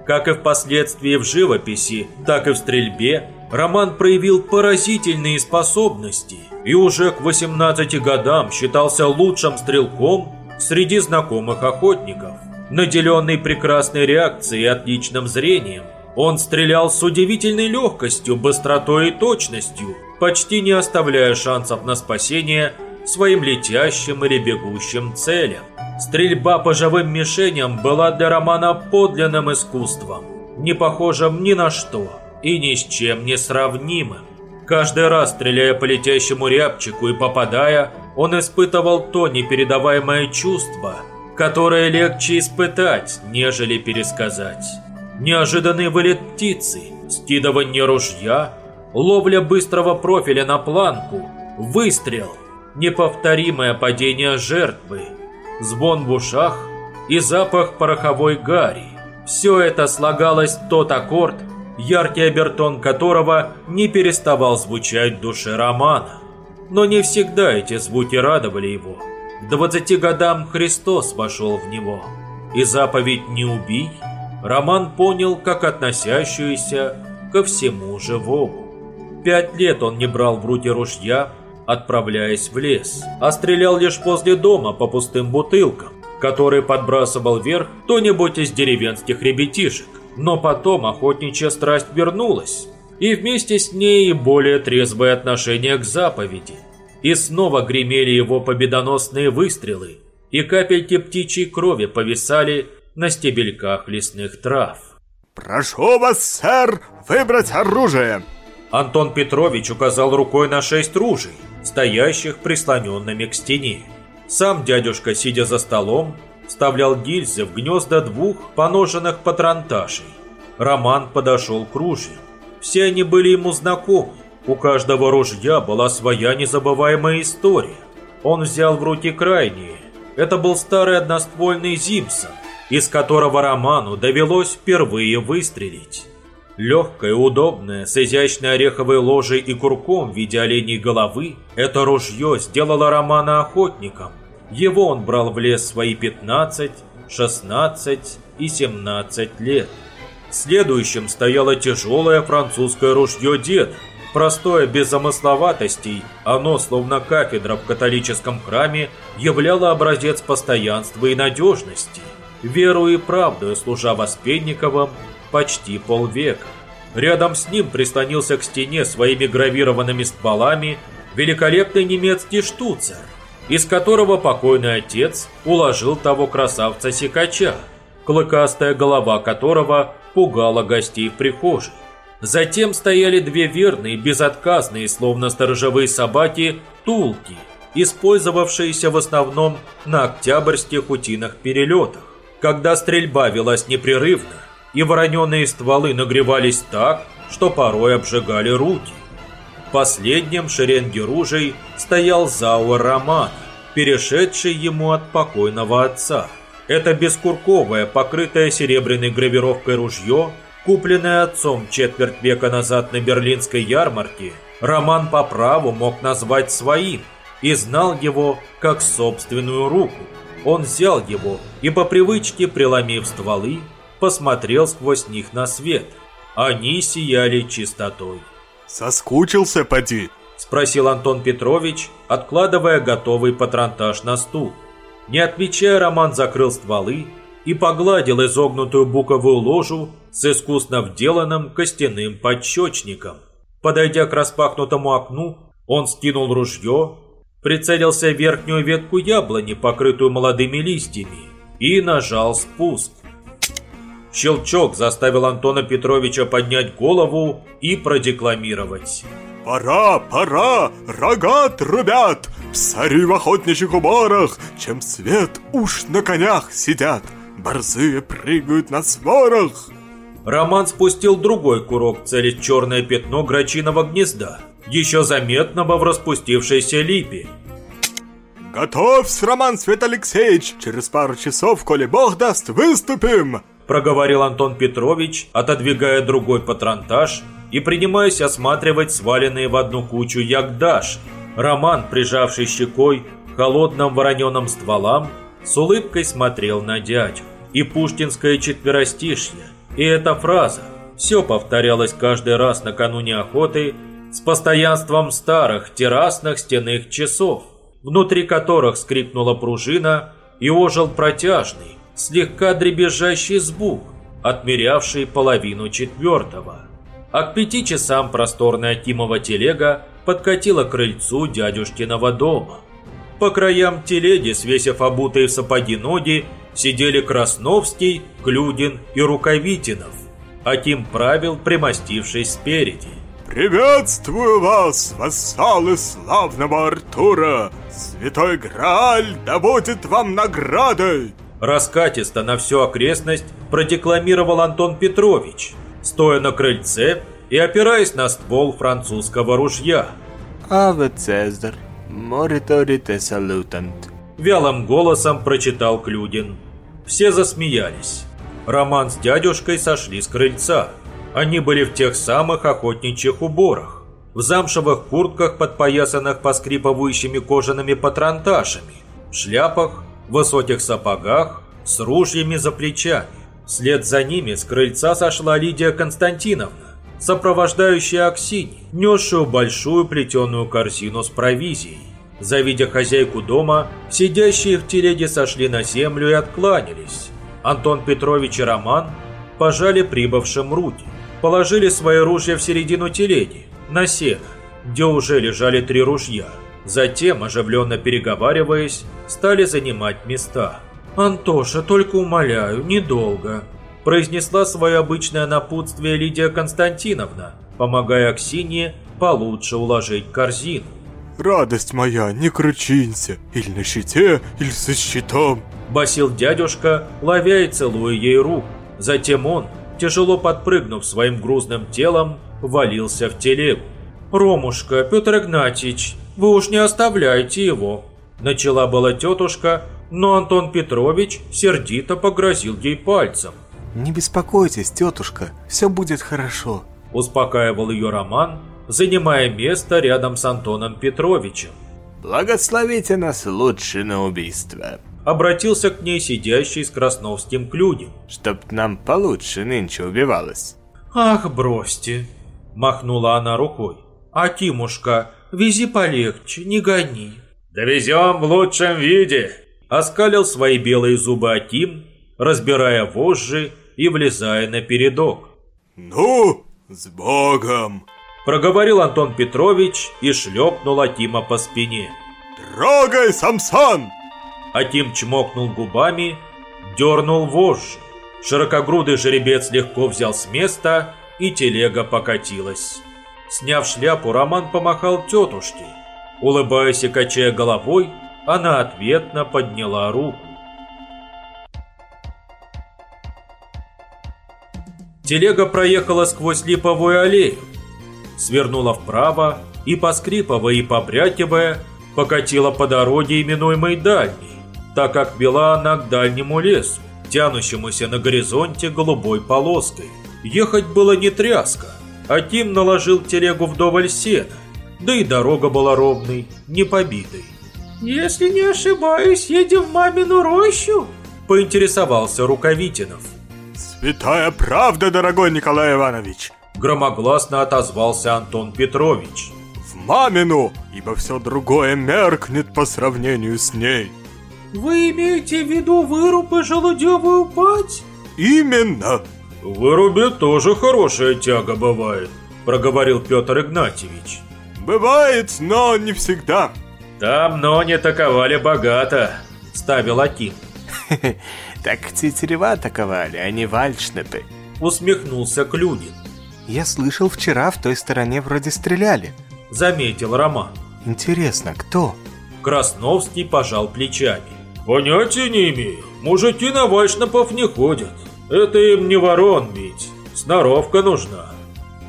Как и впоследствии в живописи, так и в стрельбе, Роман проявил поразительные способности и уже к 18 годам считался лучшим стрелком среди знакомых охотников. Наделенный прекрасной реакцией и отличным зрением, он стрелял с удивительной легкостью, быстротой и точностью, почти не оставляя шансов на спасение своим летящим или бегущим целям. Стрельба по живым мишеням была для Романа подлинным искусством, не похожим ни на что и ни с чем не сравнимым. Каждый раз, стреляя по летящему рябчику и попадая, он испытывал то непередаваемое чувство, которое легче испытать, нежели пересказать. Неожиданный вылет птицы, скидывание ружья, ловля быстрого профиля на планку, выстрел, неповторимое падение жертвы, звон в ушах и запах пороховой гари. Все это слагалось в тот аккорд, яркий обертон которого не переставал звучать в душе романа. Но не всегда эти звуки радовали его. К 20 годам Христос вошел в него, и заповедь «Не убий» Роман понял как относящуюся ко всему живому. Пять лет он не брал в руки ружья, отправляясь в лес, а стрелял лишь после дома по пустым бутылкам, которые подбрасывал вверх кто-нибудь из деревенских ребятишек. Но потом охотничья страсть вернулась, и вместе с ней более трезвое отношение к заповеди. И снова гремели его победоносные выстрелы, и капельки птичьей крови повисали на стебельках лесных трав. «Прошу вас, сэр, выбрать оружие!» Антон Петрович указал рукой на шесть ружей, стоящих прислоненными к стене. Сам дядюшка, сидя за столом, вставлял гильзы в гнезда двух поноженных патронташей. Роман подошел к ружьям. Все они были ему знакомы. У каждого ружья была своя незабываемая история. Он взял в руки крайние. Это был старый одноствольный Зимсон, из которого Роману довелось впервые выстрелить. Легкое, удобное, с изящной ореховой ложей и курком в виде оленей головы, это ружье сделало Романа охотником. Его он брал в лес свои 15, 16 и 17 лет. Следующим стояло тяжелое французское ружье деда. Простое без замысловатостей, оно, словно кафедра в католическом храме, являло образец постоянства и надежности. Веру и правду служа Воспенниковым, почти полвека. Рядом с ним прислонился к стене своими гравированными стволами великолепный немецкий штуцер, из которого покойный отец уложил того красавца-сикача. клыкастая голова которого пугала гостей в прихожей. Затем стояли две верные, безотказные, словно сторожевые собаки, тулки, использовавшиеся в основном на октябрьских утиных перелетах. Когда стрельба велась непрерывно, и вороненые стволы нагревались так, что порой обжигали руки. Последним в шеренге ружей стоял Зауэр Роман, перешедший ему от покойного отца. Это бескурковое, покрытое серебряной гравировкой ружье, купленное отцом четверть века назад на берлинской ярмарке, Роман по праву мог назвать своим и знал его как собственную руку. Он взял его и по привычке, преломив стволы, посмотрел сквозь них на свет. Они сияли чистотой. «Соскучился, поди?» – спросил Антон Петрович, откладывая готовый патронтаж на стул. Не отвечая, Роман закрыл стволы и погладил изогнутую буковую ложу с искусно вделанным костяным подщечником. Подойдя к распахнутому окну, он скинул ружье, прицелился в верхнюю ветку яблони, покрытую молодыми листьями, и нажал спуск. Щелчок заставил Антона Петровича поднять голову и продекламировать. Пора, пора, рога трубят, псари в охотничьих уборах, чем свет уж на конях сидят, борзые прыгают на сворах. Роман спустил другой курок, целясь черное пятно грачиного гнезда, еще заметного в распустившейся липе. «Готовься, Роман Свет Алексеевич! Через пару часов, коли бог даст, выступим!» Проговорил Антон Петрович, отодвигая другой патронтаж и принимаясь осматривать сваленные в одну кучу ягдаш. Роман, прижавший щекой к холодным вороненым стволам, с улыбкой смотрел на дядю. И пуштинское четверостишье, и эта фраза все повторялось каждый раз накануне охоты с постоянством старых террасных стенных часов, внутри которых скрипнула пружина и ожил протяжный, слегка дребезжащий звук, отмерявший половину четвертого. А к пяти часам просторная Тимова телега подкатила к крыльцу дядюшкиного дома. По краям телеги, свесив обутые в сапоги ноги, сидели Красновский, Клюдин и Рукавитинов. Аким правил, примостившись спереди. «Приветствую вас, вассалы славного Артура! Святой Грааль да будет вам наградой!» Раскатисто на всю окрестность продекламировал Антон Петрович, стоя на крыльце и опираясь на ствол французского ружья. «Аве Цезарь, моритори те салютант». Вялым голосом прочитал Клюдин. Все засмеялись. Роман с дядюшкой сошли с крыльца. Они были в тех самых охотничьих уборах, в замшевых куртках, подпоясанных поскрипывающими кожаными патронташами, в шляпах в высоких сапогах, с ружьями за плечами. Вслед за ними с крыльца сошла Лидия Константиновна, сопровождающая Аксинь, несшую большую плетеную корзину с провизией. Завидя хозяйку дома, сидящие в телеге сошли на землю и откланялись. Антон Петрович и Роман пожали прибывшим руки, положили свои ружья в середину телеги, на сено, где уже лежали три ружья – Затем, оживленно переговариваясь, стали занимать места. «Антоша, только умоляю, недолго», – произнесла свое обычное напутствие Лидия Константиновна, помогая Аксинье получше уложить корзину. «Радость моя, не кручинься, или на щите, или со щитом», – басил дядюшка, ловя и целуя ей руку. Затем он, тяжело подпрыгнув своим грузным телом, валился в телегу. «Ромушка, Петр Игнатьевич, вы уж не оставляйте его!» Начала была тетушка, но Антон Петрович сердито погрозил ей пальцем. «Не беспокойтесь, тетушка, все будет хорошо», успокаивал ее Роман, занимая место рядом с Антоном Петровичем. «Благословите нас лучше на убийство», обратился к ней сидящий с Красновским Клюнем. «Чтоб нам получше нынче убивалось». «Ах, бросьте!» – махнула она рукой. «А Тимушка, вези полегче, не гони». «Довезем в лучшем виде», – оскалил свои белые зубы Аким, разбирая вожжи и влезая на передок. «Ну, с Богом!» – проговорил Антон Петрович и шлепнул Акима по спине. «Трогай, Самсон!» Аким чмокнул губами, дернул вожжи. Широкогрудый жеребец легко взял с места, и телега покатилась. Сняв шляпу, Роман помахал тетушке. Улыбаясь и качая головой, она ответно подняла руку. Телега проехала сквозь липовую аллею, свернула вправо и, поскрипывая и побрякивая, покатила по дороге, именуемой Дальней, так как вела она к дальнему лесу, тянущемуся на горизонте голубой полоской. Ехать было не тряска, а Тим наложил телегу вдоволь сена, да и дорога была ровной, не побитой. «Если не ошибаюсь, едем в мамину рощу?» – поинтересовался Рукавитинов. «Святая правда, дорогой Николай Иванович!» – громогласно отозвался Антон Петрович. «В мамину, ибо все другое меркнет по сравнению с ней!» «Вы имеете в виду выруб и желудевую пать?» «Именно!» «В вырубе тоже хорошая тяга бывает», – проговорил Петр Игнатьевич. «Бывает, но не всегда», «Там, но не таковали богато», — ставил Аким. «Так тетерева таковали, а не вальшнепы», — усмехнулся Клюнин. «Я слышал, вчера в той стороне вроде стреляли», — заметил Роман. «Интересно, кто?» Красновский пожал плечами. «Понятия не имею. Мужики на вальшнепов не ходят. Это им не ворон бить. Сноровка нужна».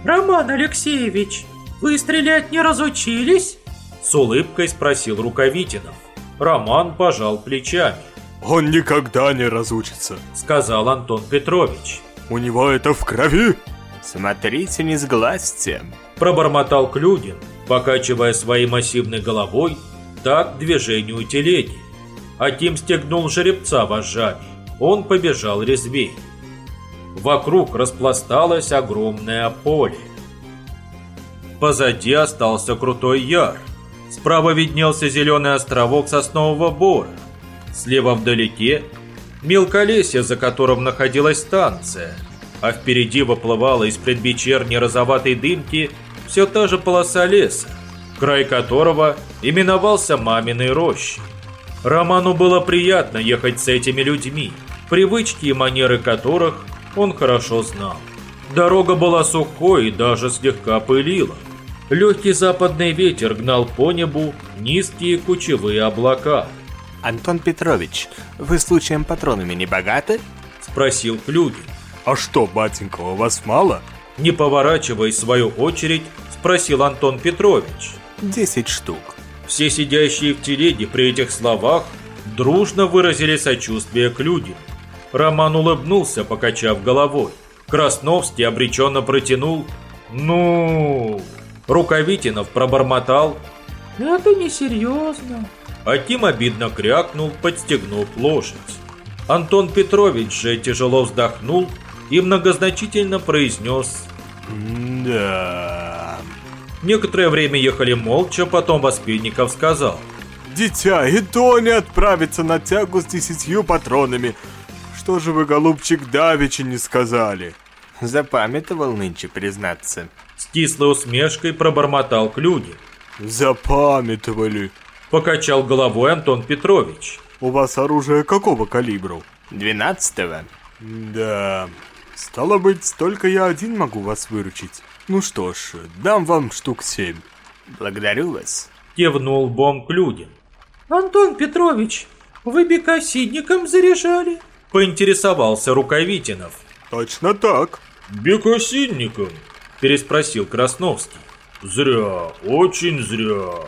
«Роман Алексеевич, вы стрелять не разучились?» С улыбкой спросил Рукавитинов. Роман пожал плечами. «Он никогда не разучится», — сказал Антон Петрович. «У него это в крови!» «Смотрите, не сглазьте!» Пробормотал Клюдин, покачивая своей массивной головой так движению телеги. А Тим стегнул жеребца вожжами. Он побежал резвей. Вокруг распласталось огромное поле. Позади остался крутой яр — Справа виднелся зеленый островок соснового бора. Слева вдалеке мелколесье, за которым находилась станция. А впереди выплывала из предвечерней розоватой дымки все та же полоса леса, край которого именовался Маминой рощей. Роману было приятно ехать с этими людьми, привычки и манеры которых он хорошо знал. Дорога была сухой и даже слегка пылила. Легкий западный ветер гнал по небу низкие кучевые облака. «Антон Петрович, вы случаем патронами не богаты?» Спросил Клюгин. «А что, батенька, у вас мало?» Не поворачиваясь в свою очередь, спросил Антон Петрович. «Десять штук». Все сидящие в телеге при этих словах дружно выразили сочувствие к людям. Роман улыбнулся, покачав головой. Красновский обреченно протянул «Ну...» Рукавитинов пробормотал. «Это несерьезно». А Тим обидно крякнул, подстегнув лошадь. Антон Петрович же тяжело вздохнул и многозначительно произнес «Да...» Некоторое время ехали молча, потом Воспильников сказал «Дитя, и то не отправится на тягу с десятью патронами. Что же вы, голубчик, давеча не сказали?» Запамятовал нынче признаться. С кислой усмешкой пробормотал Клюгин. Запамятовали. Покачал головой Антон Петрович. У вас оружие какого калибру? Двенадцатого. Да. Стало быть, только я один могу вас выручить. Ну что ж, дам вам штук семь. Благодарю вас. Кивнул Бом Клюдин. Антон Петрович, вы бекасидником заряжали? Поинтересовался Рукавитинов. Точно так. Бекасидником? Переспросил Красновский. Зря, очень зря.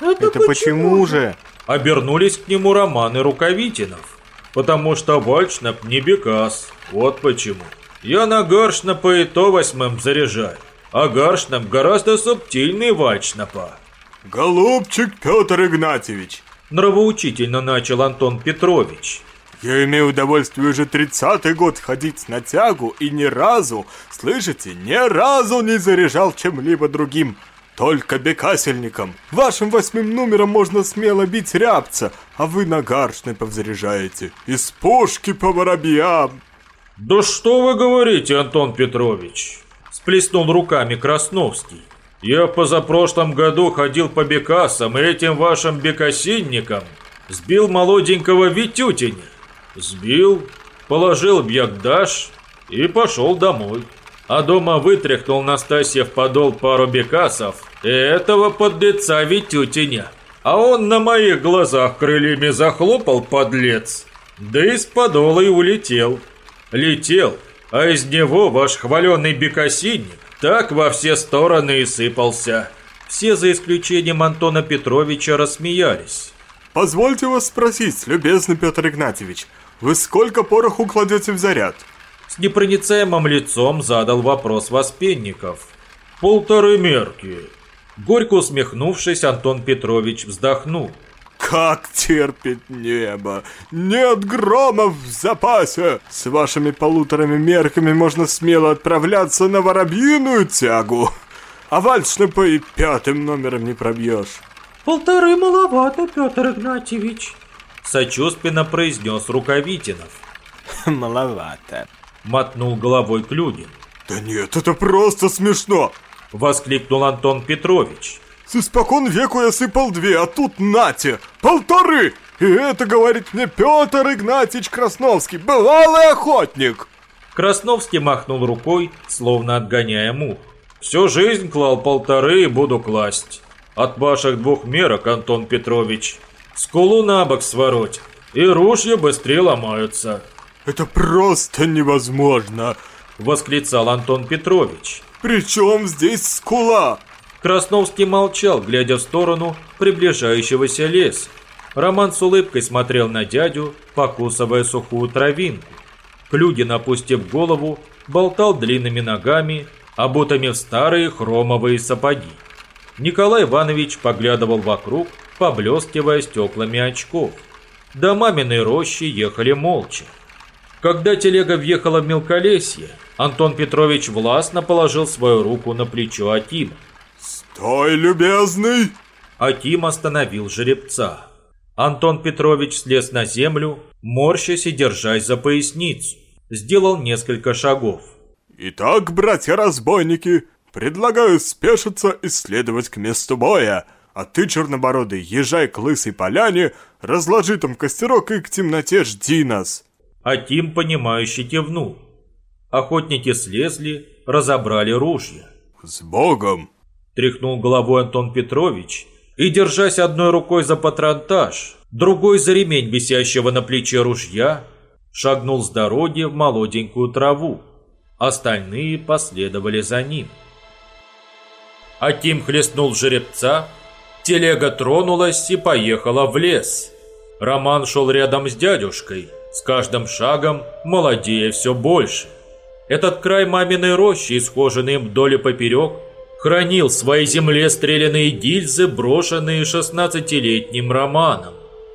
Это, Это почему же? Обернулись к нему Роман и Рукавитинов. Потому что Вальшнап не бекас. Вот почему. Я на Гаршнапа и то восьмым заряжаю. А Гаршнап гораздо субтильный Вальшнапа. Голубчик Петр Игнатьевич. Нравоучительно начал Антон Петрович. Я имею удовольствие уже тридцатый год ходить на тягу и ни разу, слышите, ни разу не заряжал чем-либо другим. Только бекасельником. Вашим восьмым номером можно смело бить рябца, а вы на гаршной повзаряжаете. Из пушки по воробьям. Да что вы говорите, Антон Петрович? Сплеснул руками Красновский. Я позапрошлом году ходил по бекасам и этим вашим бекасинникам сбил молоденького Витютиня. Сбил положил бьягдаш и пошел домой. А дома вытряхнул Настасья в подол пару бекасов и этого подлеца Витютиня. А он на моих глазах крыльями захлопал, подлец. Да из подола и улетел. Летел, а из него ваш хваленый бекасинник так во все стороны и сыпался. Все за исключением Антона Петровича рассмеялись. Позвольте вас спросить, любезный Петр Игнатьевич, вы сколько пороху кладете в заряд? С непроницаемым лицом задал вопрос Воспенников. Полторы мерки. Горько усмехнувшись, Антон Петрович вздохнул. Как терпит небо! Нет громов в запасе! С вашими полуторами мерками можно смело отправляться на воробьиную тягу. А вальшнепа и пятым номером не пробьешь. Полторы маловато, Петр Игнатьевич. Сочувственно произнес Рукавитинов. Маловато. Мотнул головой Клюдин. Да нет, это просто смешно. Воскликнул Антон Петрович. С испокон веку я сыпал две, а тут нате, полторы! И это говорит мне Петр Игнатьевич Красновский, бывалый охотник!» Красновский махнул рукой, словно отгоняя мух. «Всю жизнь клал полторы и буду класть. От ваших двух мерок, Антон Петрович. Скулу на бок свороть, и ружья быстрее ломаются». «Это просто невозможно!» Восклицал Антон Петрович. «Причем здесь скула?» Красновский молчал, глядя в сторону приближающегося леса. Роман с улыбкой смотрел на дядю, покусывая сухую травинку. Клюдин, опустив голову, болтал длинными ногами, обутыми в старые хромовые сапоги. Николай Иванович поглядывал вокруг, поблескивая стеклами очков. До маминой рощи ехали молча. Когда телега въехала в мелколесье, Антон Петрович властно положил свою руку на плечо Атима. «Стой, любезный!» Аким остановил жеребца. Антон Петрович слез на землю, морщась и держась за поясницу. Сделал несколько шагов. «Итак, братья-разбойники, предлагаю спешиться и следовать к месту боя, а ты, чернобородый, езжай к лысой поляне, разложи там костерок и к темноте жди нас». Аким, понимающе кивнул. Охотники слезли, разобрали ружья. «С Богом!» Тряхнул головой Антон Петрович и, держась одной рукой за патронтаж, другой за ремень висящего на плече ружья, шагнул с дороги в молоденькую траву. Остальные последовали за ним. Аким хлестнул жеребца, телега тронулась и поехала в лес. Роман шел рядом с дядюшкой, с каждым шагом молодея все больше. Этот край маминой рощи, исхоженный вдоль и поперек, хранил в своей земле стрелянные гильзы, брошенные шестнадцатилетним Романом.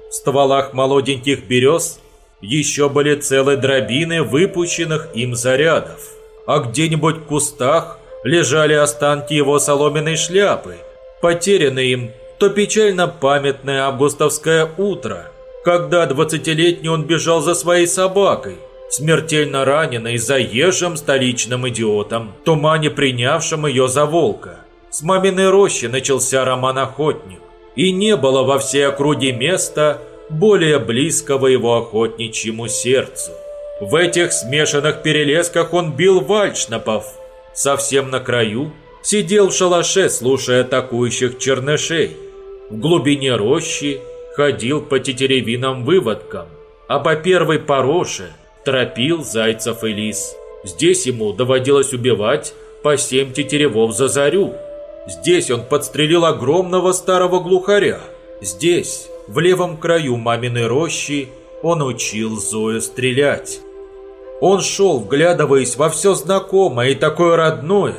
В стволах молоденьких берез еще были целые дробины выпущенных им зарядов, а где-нибудь в кустах лежали останки его соломенной шляпы, потерянные им то печально памятное августовское утро, когда двадцатилетний он бежал за своей собакой, смертельно раненый заезжим столичным идиотом, тумане принявшим ее за волка. С маминой рощи начался роман-охотник, и не было во всей округе места более близкого его охотничьему сердцу. В этих смешанных перелесках он бил вальшнапов. Совсем на краю сидел в шалаше, слушая атакующих чернышей. В глубине рощи ходил по тетеревиным выводкам, а по первой пороше – торопил зайцев и лис. Здесь ему доводилось убивать по семь тетеревов за зарю. Здесь он подстрелил огромного старого глухаря. Здесь, в левом краю маминой рощи, он учил Зою стрелять. Он шел, вглядываясь во все знакомое и такое родное,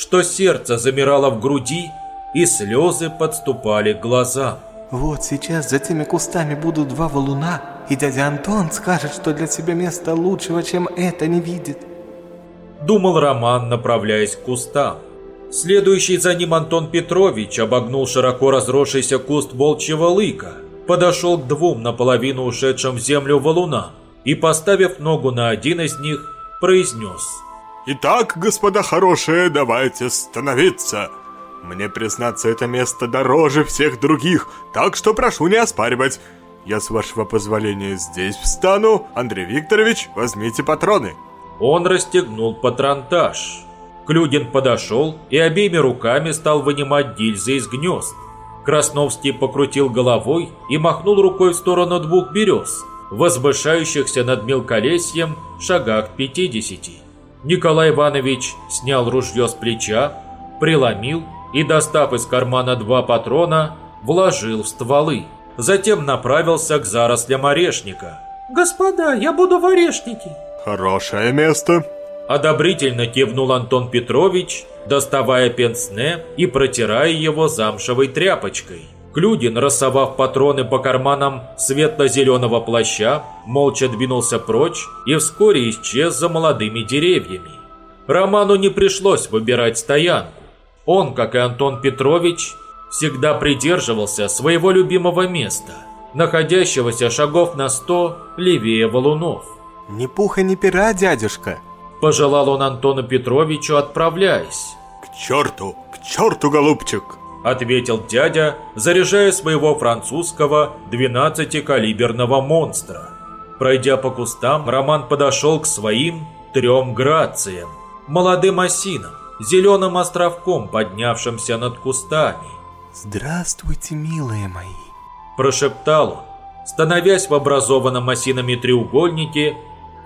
что сердце замирало в груди и слезы подступали к глазам. Вот сейчас за теми кустами будут два валуна, и дядя Антон скажет, что для тебя место лучшего, чем это, не видит. Думал Роман, направляясь к кустам. Следующий за ним Антон Петрович обогнул широко разросшийся куст волчьего лыка, подошел к двум наполовину ушедшим в землю валунам и, поставив ногу на один из них, произнес «Итак, господа хорошие, давайте становиться!» Мне, признаться, это место дороже всех других, так что прошу не оспаривать. Я, с вашего позволения, здесь встану. Андрей Викторович, возьмите патроны. Он расстегнул патронтаж. Клюдин подошел и обеими руками стал вынимать гильзы из гнезд. Красновский покрутил головой и махнул рукой в сторону двух берез, возвышающихся над мелколесьем в шагах 50. Николай Иванович снял ружье с плеча, преломил и, достав из кармана два патрона, вложил в стволы. Затем направился к зарослям орешника. «Господа, я буду в орешнике!» «Хорошее место!» Одобрительно кивнул Антон Петрович, доставая пенсне и протирая его замшевой тряпочкой. Клюдин, рассовав патроны по карманам светло-зеленого плаща, молча двинулся прочь и вскоре исчез за молодыми деревьями. Роману не пришлось выбирать стоянку. Он, как и Антон Петрович, всегда придерживался своего любимого места, находящегося шагов на сто левее валунов. «Ни пуха, ни пера, дядюшка!» Пожелал он Антону Петровичу, отправляясь. «К черту, к черту, голубчик!» Ответил дядя, заряжая своего французского 12-калиберного монстра. Пройдя по кустам, Роман подошел к своим трем грациям. Молодым осинам, зеленым островком, поднявшимся над кустами. «Здравствуйте, милые мои!» Прошептал он, становясь в образованном осинами треугольнике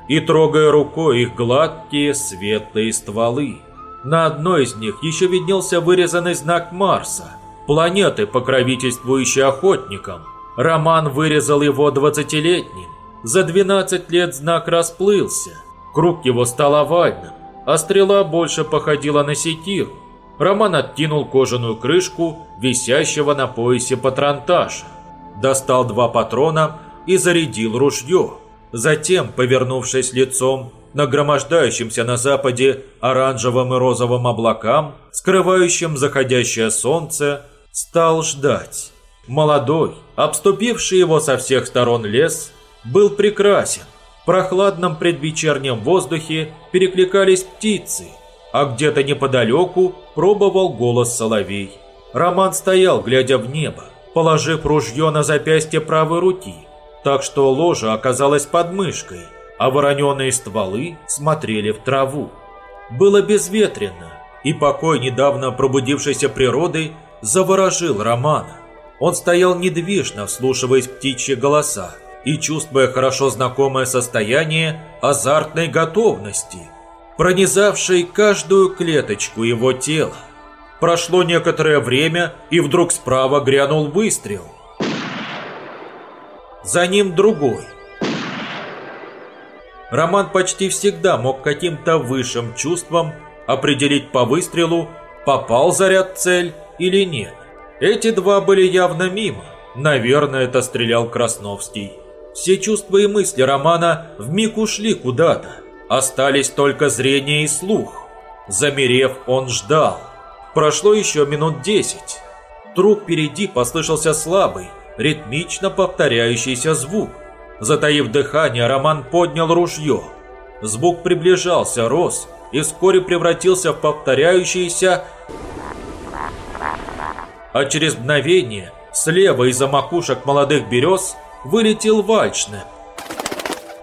и трогая рукой их гладкие светлые стволы. На одной из них еще виднелся вырезанный знак Марса, планеты, покровительствующей охотникам. Роман вырезал его двадцатилетним. За 12 лет знак расплылся, круг его стал овальным, а стрела больше походила на секиру. Роман откинул кожаную крышку, висящего на поясе патронташа, достал два патрона и зарядил ружье. Затем, повернувшись лицом нагромождающимся на западе оранжевым и розовым облакам, скрывающим заходящее солнце, стал ждать. Молодой, обступивший его со всех сторон лес, был прекрасен. В прохладном предвечернем воздухе перекликались птицы, а где-то неподалеку пробовал голос соловей. Роман стоял, глядя в небо, положив ружье на запястье правой руки – так что ложа оказалась под мышкой, а вороненые стволы смотрели в траву. Было безветренно, и покой недавно пробудившейся природы заворожил Романа. Он стоял недвижно, вслушиваясь птичьи голоса и чувствуя хорошо знакомое состояние азартной готовности, пронизавшей каждую клеточку его тела. Прошло некоторое время, и вдруг справа грянул выстрел за ним другой. Роман почти всегда мог каким-то высшим чувством определить по выстрелу, попал заряд цель или нет. Эти два были явно мимо. Наверное, это стрелял Красновский. Все чувства и мысли Романа вмиг ушли куда-то. Остались только зрение и слух. Замерев, он ждал. Прошло еще минут десять. Вдруг впереди послышался слабый, ритмично повторяющийся звук. Затаив дыхание, Роман поднял ружье. Звук приближался, рос и вскоре превратился в повторяющийся... А через мгновение слева из-за макушек молодых берез вылетел Вальшнеп.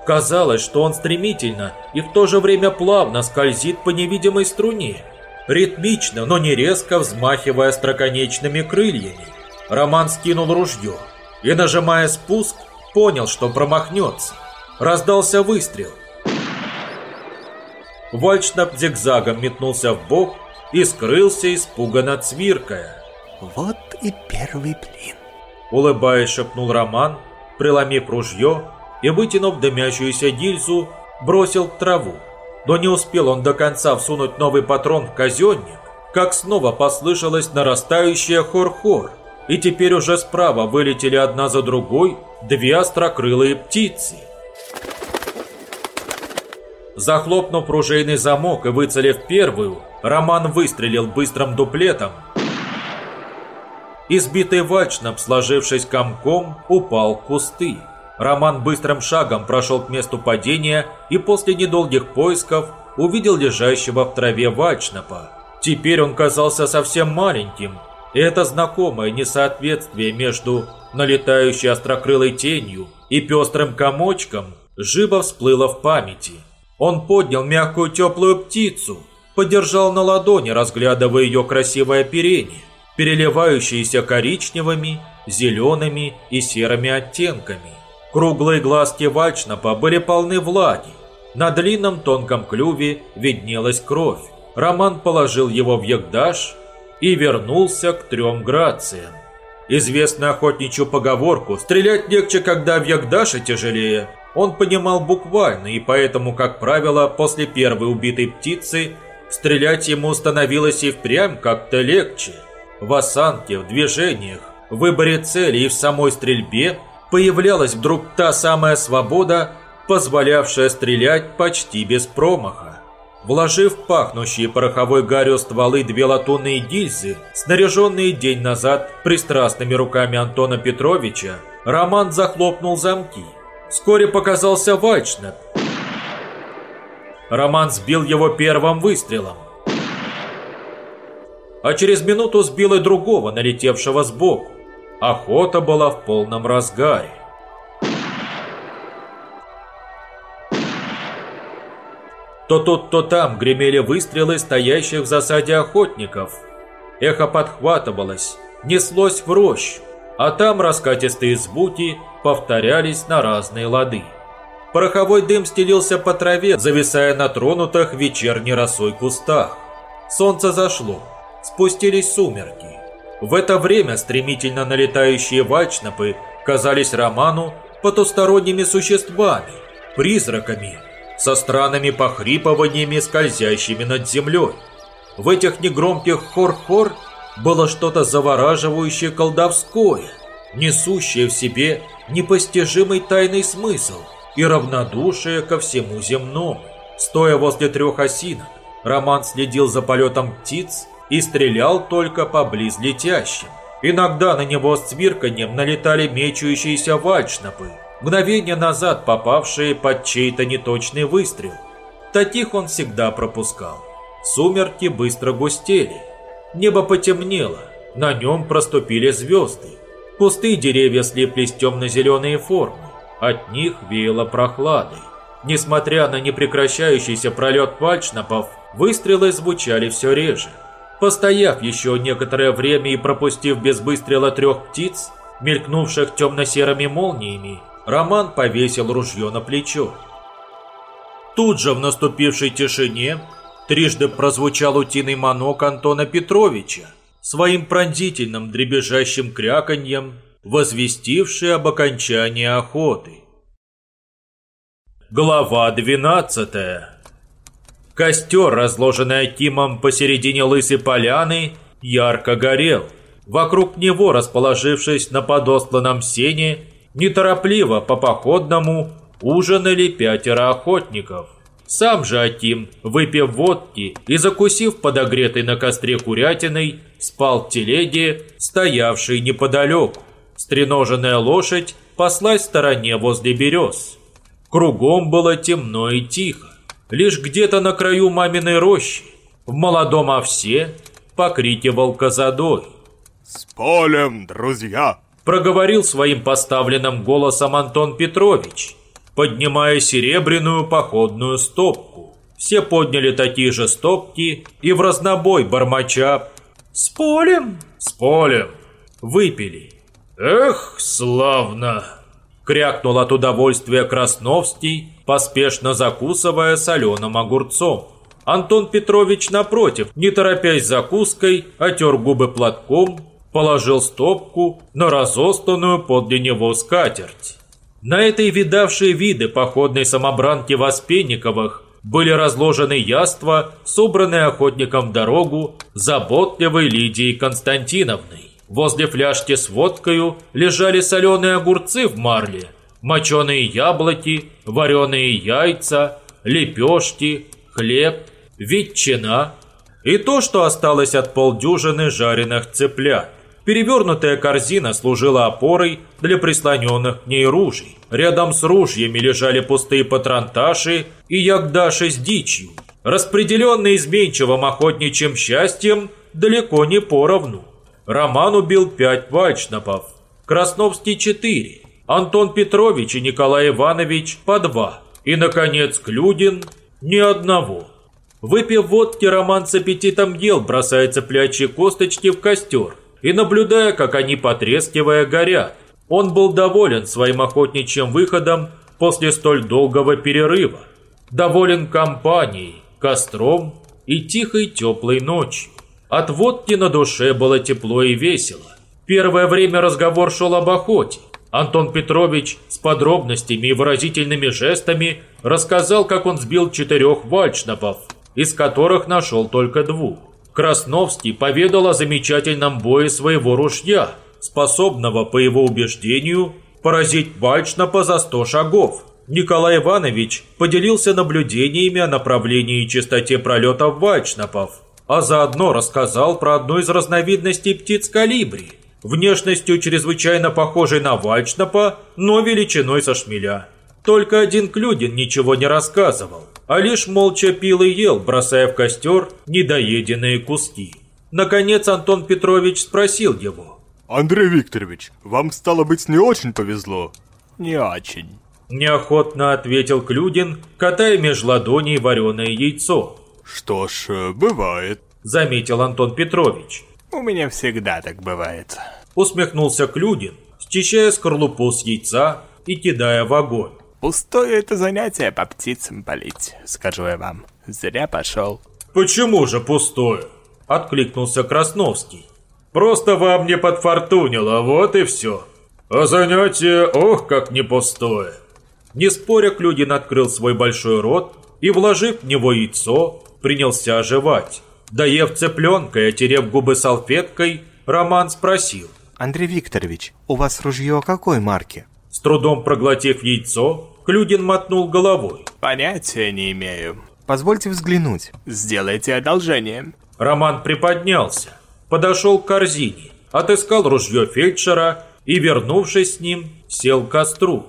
Казалось, что он стремительно и в то же время плавно скользит по невидимой струне, ритмично, но не резко взмахивая строконечными крыльями. Роман скинул ружье и, нажимая спуск, понял, что промахнется. Раздался выстрел. Вальшнап зигзагом метнулся в бок и скрылся, испуганно цвиркая. «Вот и первый блин!» Улыбаясь, шепнул Роман, преломив ружье и, вытянув дымящуюся гильзу, бросил в траву. Но не успел он до конца всунуть новый патрон в казенник, как снова послышалось нарастающее хор-хор и теперь уже справа вылетели одна за другой две острокрылые птицы. Захлопнув пружейный замок и выцелив первую, Роман выстрелил быстрым дуплетом. Избитый вачнап, сложившись комком, упал в кусты. Роман быстрым шагом прошел к месту падения и после недолгих поисков увидел лежащего в траве вачнапа. Теперь он казался совсем маленьким, и это знакомое несоответствие между налетающей острокрылой тенью и пестрым комочком, живо всплыло в памяти. Он поднял мягкую теплую птицу, подержал на ладони, разглядывая ее красивое оперение, переливающееся коричневыми, зелеными и серыми оттенками. Круглые глазки Вальчнапа были полны влаги. На длинном тонком клюве виднелась кровь. Роман положил его в ягдаш и вернулся к трем грациям. Известную охотничью поговорку «стрелять легче, когда в ягдаше тяжелее» он понимал буквально, и поэтому, как правило, после первой убитой птицы стрелять ему становилось и впрямь как-то легче. В осанке, в движениях, в выборе цели и в самой стрельбе появлялась вдруг та самая свобода, позволявшая стрелять почти без промаха. Вложив пахнущие пороховой гарью стволы две латунные гильзы, снаряженные день назад пристрастными руками Антона Петровича, Роман захлопнул замки. Вскоре показался Вальчнеп. Роман сбил его первым выстрелом. А через минуту сбил и другого, налетевшего сбоку. Охота была в полном разгаре. То тут, то там гремели выстрелы стоящих в засаде охотников. Эхо подхватывалось, неслось в рощу, а там раскатистые звуки повторялись на разные лады. Пороховой дым стелился по траве, зависая на тронутых вечерней росой кустах. Солнце зашло, спустились сумерки. В это время стремительно налетающие вачнапы казались Роману потусторонними существами, призраками – со странными похрипываниями, скользящими над землей. В этих негромких хор-хор было что-то завораживающее колдовское, несущее в себе непостижимый тайный смысл и равнодушие ко всему земному. Стоя возле трех осинок, Роман следил за полетом птиц и стрелял только по близ летящим. Иногда на него с цвирканьем налетали мечущиеся вальшнапы, мгновение назад попавшие под чей-то неточный выстрел. Таких он всегда пропускал. Сумерки быстро густели. Небо потемнело, на нем проступили звезды. Пустые деревья слиплись темно-зеленые формы. От них веяло прохладой. Несмотря на непрекращающийся пролет пальчнапов, выстрелы звучали все реже. Постояв еще некоторое время и пропустив без выстрела трех птиц, мелькнувших темно-серыми молниями, Роман повесил ружье на плечо. Тут же в наступившей тишине трижды прозвучал утиный манок Антона Петровича, своим пронзительным дребезжащим кряканьем, возвестивший об окончании охоты. Глава 12 Костер, разложенный Акимом посередине лысой поляны, ярко горел. Вокруг него, расположившись на подосланном сене, Неторопливо по походному ужинали пятеро охотников. Сам же Аким, выпив водки и закусив подогретой на костре курятиной, спал в телеге, стоявшей неподалеку. Стреноженная лошадь паслась в стороне возле берез. Кругом было темно и тихо. Лишь где-то на краю маминой рощи, в молодом овсе, покрикивал козадой. «С полем, друзья!» Проговорил своим поставленным голосом Антон Петрович, поднимая серебряную походную стопку. Все подняли такие же стопки и в разнобой бормоча «С полем!» «С полем!» Выпили. «Эх, славно!» Крякнул от удовольствия Красновский, поспешно закусывая соленым огурцом. Антон Петрович, напротив, не торопясь закуской, отер губы платком положил стопку на разостанную подле него скатерть. На этой видавшей виды походной самобранки Воспенниковых были разложены яства, собранные охотником в дорогу заботливой Лидией Константиновной. Возле фляжки с водкою лежали соленые огурцы в марле, моченые яблоки, вареные яйца, лепешки, хлеб, ветчина и то, что осталось от полдюжины жареных цыплят. Перевернутая корзина служила опорой для прислоненных к ней ружей. Рядом с ружьями лежали пустые патронташи и ягдаши с дичью, распределенные изменчивым охотничьим счастьем далеко не поровну. Роман убил пять вальчнапов. Красновский 4, Антон Петрович и Николай Иванович по 2. И, наконец, Клюдин ни одного. Выпив водки, Роман с аппетитом ел, бросая цыплячьи косточки в костер и наблюдая, как они, потрескивая, горят. Он был доволен своим охотничьим выходом после столь долгого перерыва. Доволен компанией, костром и тихой теплой ночью. От водки на душе было тепло и весело. Первое время разговор шел об охоте. Антон Петрович с подробностями и выразительными жестами рассказал, как он сбил четырех вальшнапов, из которых нашел только двух. Красновский поведал о замечательном бое своего ружья, способного, по его убеждению, поразить вальшнапа за сто шагов. Николай Иванович поделился наблюдениями о направлении и частоте пролетов вальшнапов, а заодно рассказал про одну из разновидностей птиц калибри – внешностью чрезвычайно похожий на вальчнапа, но величиной со шмеля. Только один Клюдин ничего не рассказывал, а лишь молча пил и ел, бросая в костер недоеденные куски. Наконец Антон Петрович спросил его. «Андрей Викторович, вам, стало быть, не очень повезло?» «Не очень», – неохотно ответил Клюдин, катая меж ладоней вареное яйцо. «Что ж, э, бывает», – заметил Антон Петрович. У меня всегда так бывает. Усмехнулся Клюдин, счищая скорлупу с яйца и кидая в огонь. Пустое это занятие по птицам полить, скажу я вам. Зря пошел. Почему же пустое? Откликнулся Красновский. Просто вам не подфартунило, вот и все. А занятие, ох, как не пустое. Не споря, Клюдин открыл свой большой рот и, вложив в него яйцо, принялся оживать. Доев цыпленка и отерев губы салфеткой, Роман спросил. «Андрей Викторович, у вас ружье какой марки?» С трудом проглотив яйцо, Клюдин мотнул головой. «Понятия не имею». «Позвольте взглянуть». «Сделайте одолжение». Роман приподнялся, подошел к корзине, отыскал ружье фельдшера и, вернувшись с ним, сел к костру.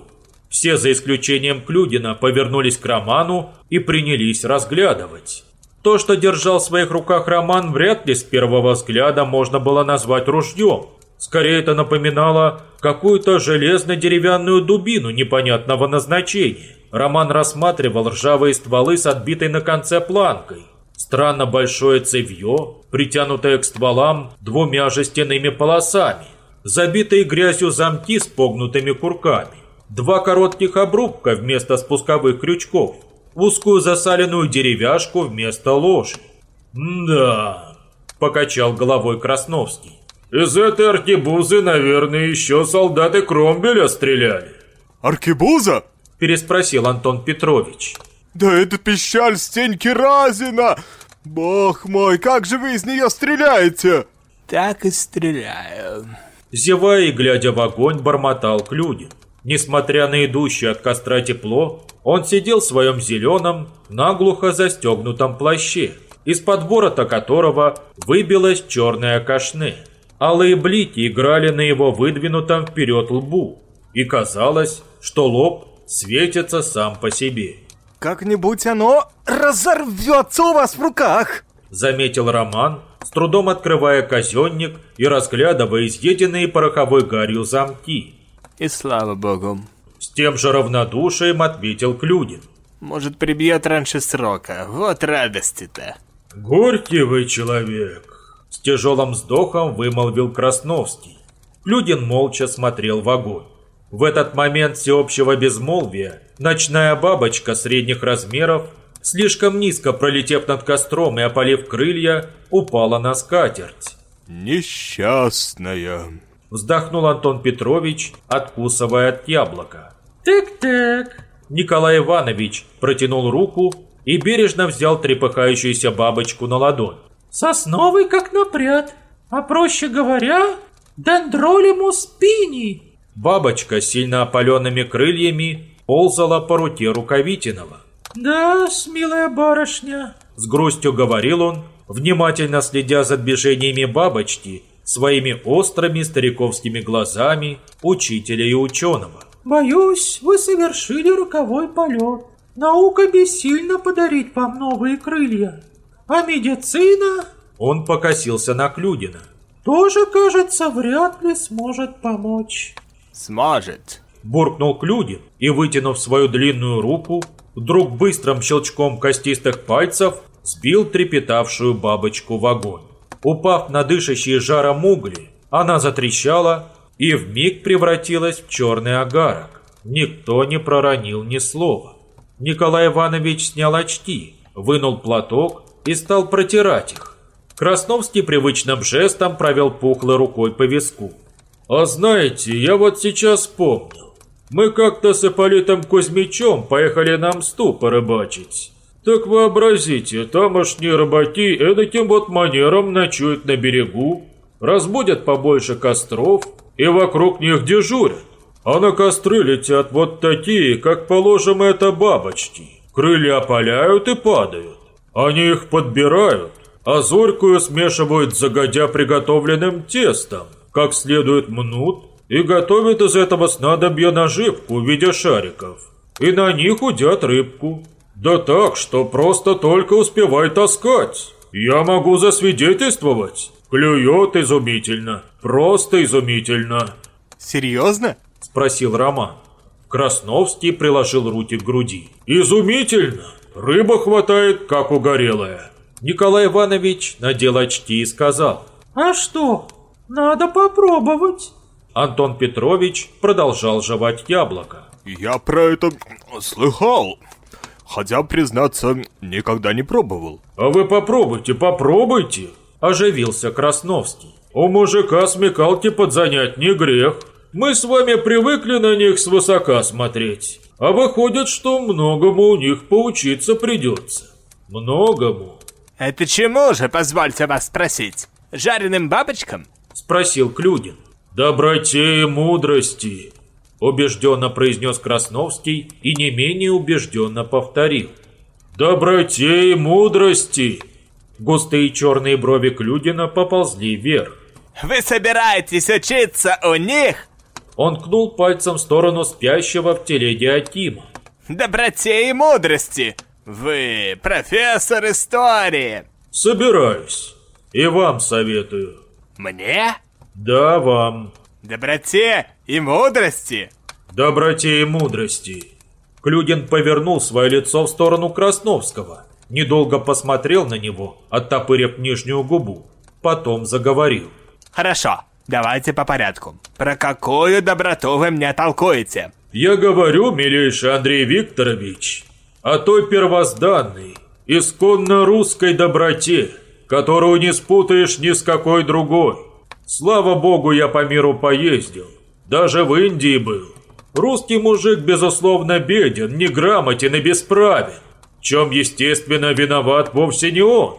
Все, за исключением Клюдина, повернулись к Роману и принялись разглядывать. То, что держал в своих руках Роман, вряд ли с первого взгляда можно было назвать ружьем. Скорее это напоминало какую-то железно-деревянную дубину непонятного назначения. Роман рассматривал ржавые стволы с отбитой на конце планкой. Странно большое цевье, притянутое к стволам двумя жестяными полосами. Забитые грязью замки с погнутыми курками. Два коротких обрубка вместо спусковых крючков – узкую засаленную деревяшку вместо ложи. «Да», – покачал головой Красновский. «Из этой аркебузы, наверное, еще солдаты Кромбеля стреляли». «Аркебуза?» – переспросил Антон Петрович. «Да это пищаль Стеньки Разина! Бог мой, как же вы из нее стреляете?» «Так и стреляю». Зевая и глядя в огонь, бормотал Клюдин. Несмотря на идущее от костра тепло, он сидел в своем зеленом, наглухо застегнутом плаще, из-под ворота которого выбилась черная кашне. Алые блики играли на его выдвинутом вперед лбу, и казалось, что лоб светится сам по себе. «Как-нибудь оно разорвется у вас в руках!» Заметил Роман, с трудом открывая казенник и разглядывая изъеденные пороховой гарью замки. И слава богу. С тем же равнодушием ответил Клюдин. Может, прибьет раньше срока. Вот радости-то. Горький вы человек. С тяжелым вздохом вымолвил Красновский. Клюдин молча смотрел в огонь. В этот момент всеобщего безмолвия ночная бабочка средних размеров, слишком низко пролетев над костром и опалив крылья, упала на скатерть. «Несчастная», Вздохнул Антон Петрович, откусывая от яблока. «Так-так». Николай Иванович протянул руку и бережно взял трепыхающуюся бабочку на ладонь. «Сосновый как напряд, а проще говоря, дендролимус пини». Бабочка с сильно опаленными крыльями ползала по руке Рукавитинова. «Да, смелая барышня», — с грустью говорил он, внимательно следя за движениями бабочки своими острыми стариковскими глазами учителя и ученого. «Боюсь, вы совершили роковой полет. Наука бессильно подарить вам новые крылья. А медицина...» Он покосился на Клюдина. тоже, кажется, вряд ли сможет помочь. Сможет. Буркнул Клюдин и, вытянув свою длинную руку, вдруг быстрым щелчком костистых пальцев сбил трепетавшую бабочку в огонь. Упав на дышащие жаром угли, она затрещала и вмиг превратилась в черный огарок. Никто не проронил ни слова. Николай Иванович снял очки, вынул платок и стал протирать их. Красновский привычным жестом провел пухлой рукой по виску. «А знаете, я вот сейчас вспомнил. Мы как-то с Ипполитом Кузьмичем поехали на мсту порыбачить. Так вообразите, тамошние рыбаки эдаким вот манером ночуют на берегу, разбудят побольше костров и вокруг них дежурят. А на костры летят вот такие, как положим это бабочки. Крылья опаляют и падают. Они их подбирают, а зорькую смешивают с загодя приготовленным тестом, как следует мнут и готовят из этого снадобья наживку в виде шариков. И на них удят рыбку. Да так, что просто только успевай таскать. Я могу засвидетельствовать. Клюет изумительно, просто изумительно. Серьезно? Спросил Роман. Красновский приложил руки к груди. Изумительно! Рыба хватает, как угорелая. Николай Иванович надел очки и сказал. А что? Надо попробовать. Антон Петрович продолжал жевать яблоко. Я про это слыхал. Хотя, признаться, никогда не пробовал. А вы попробуйте, попробуйте. Оживился Красновский. У мужика смекалки подзанять не грех. Мы с вами привыкли на них свысока смотреть. А выходит, что многому у них поучиться придется. Многому. Это чему же, позвольте вас спросить? Жареным бабочкам? Спросил Клюдин. Доброте и мудрости. Убежденно произнес Красновский и не менее убежденно повторил. Доброте и мудрости. Густые черные брови Клюдина поползли вверх. Вы собираетесь учиться у них? Он кнул пальцем в сторону спящего в телеге Акима. Доброте и мудрости. Вы профессор истории. Собираюсь. И вам советую. Мне? Да, вам. Доброте и мудрости? Доброте и мудрости. Клюдин повернул свое лицо в сторону Красновского недолго посмотрел на него, оттопырив нижнюю губу. Потом заговорил. Хорошо, давайте по порядку. Про какую доброту вы мне толкуете? Я говорю, милейший Андрей Викторович, о той первозданной, исконно русской доброте, которую не спутаешь ни с какой другой. Слава богу, я по миру поездил, даже в Индии был. Русский мужик, безусловно, беден, неграмотен и бесправен чем, естественно, виноват вовсе не он.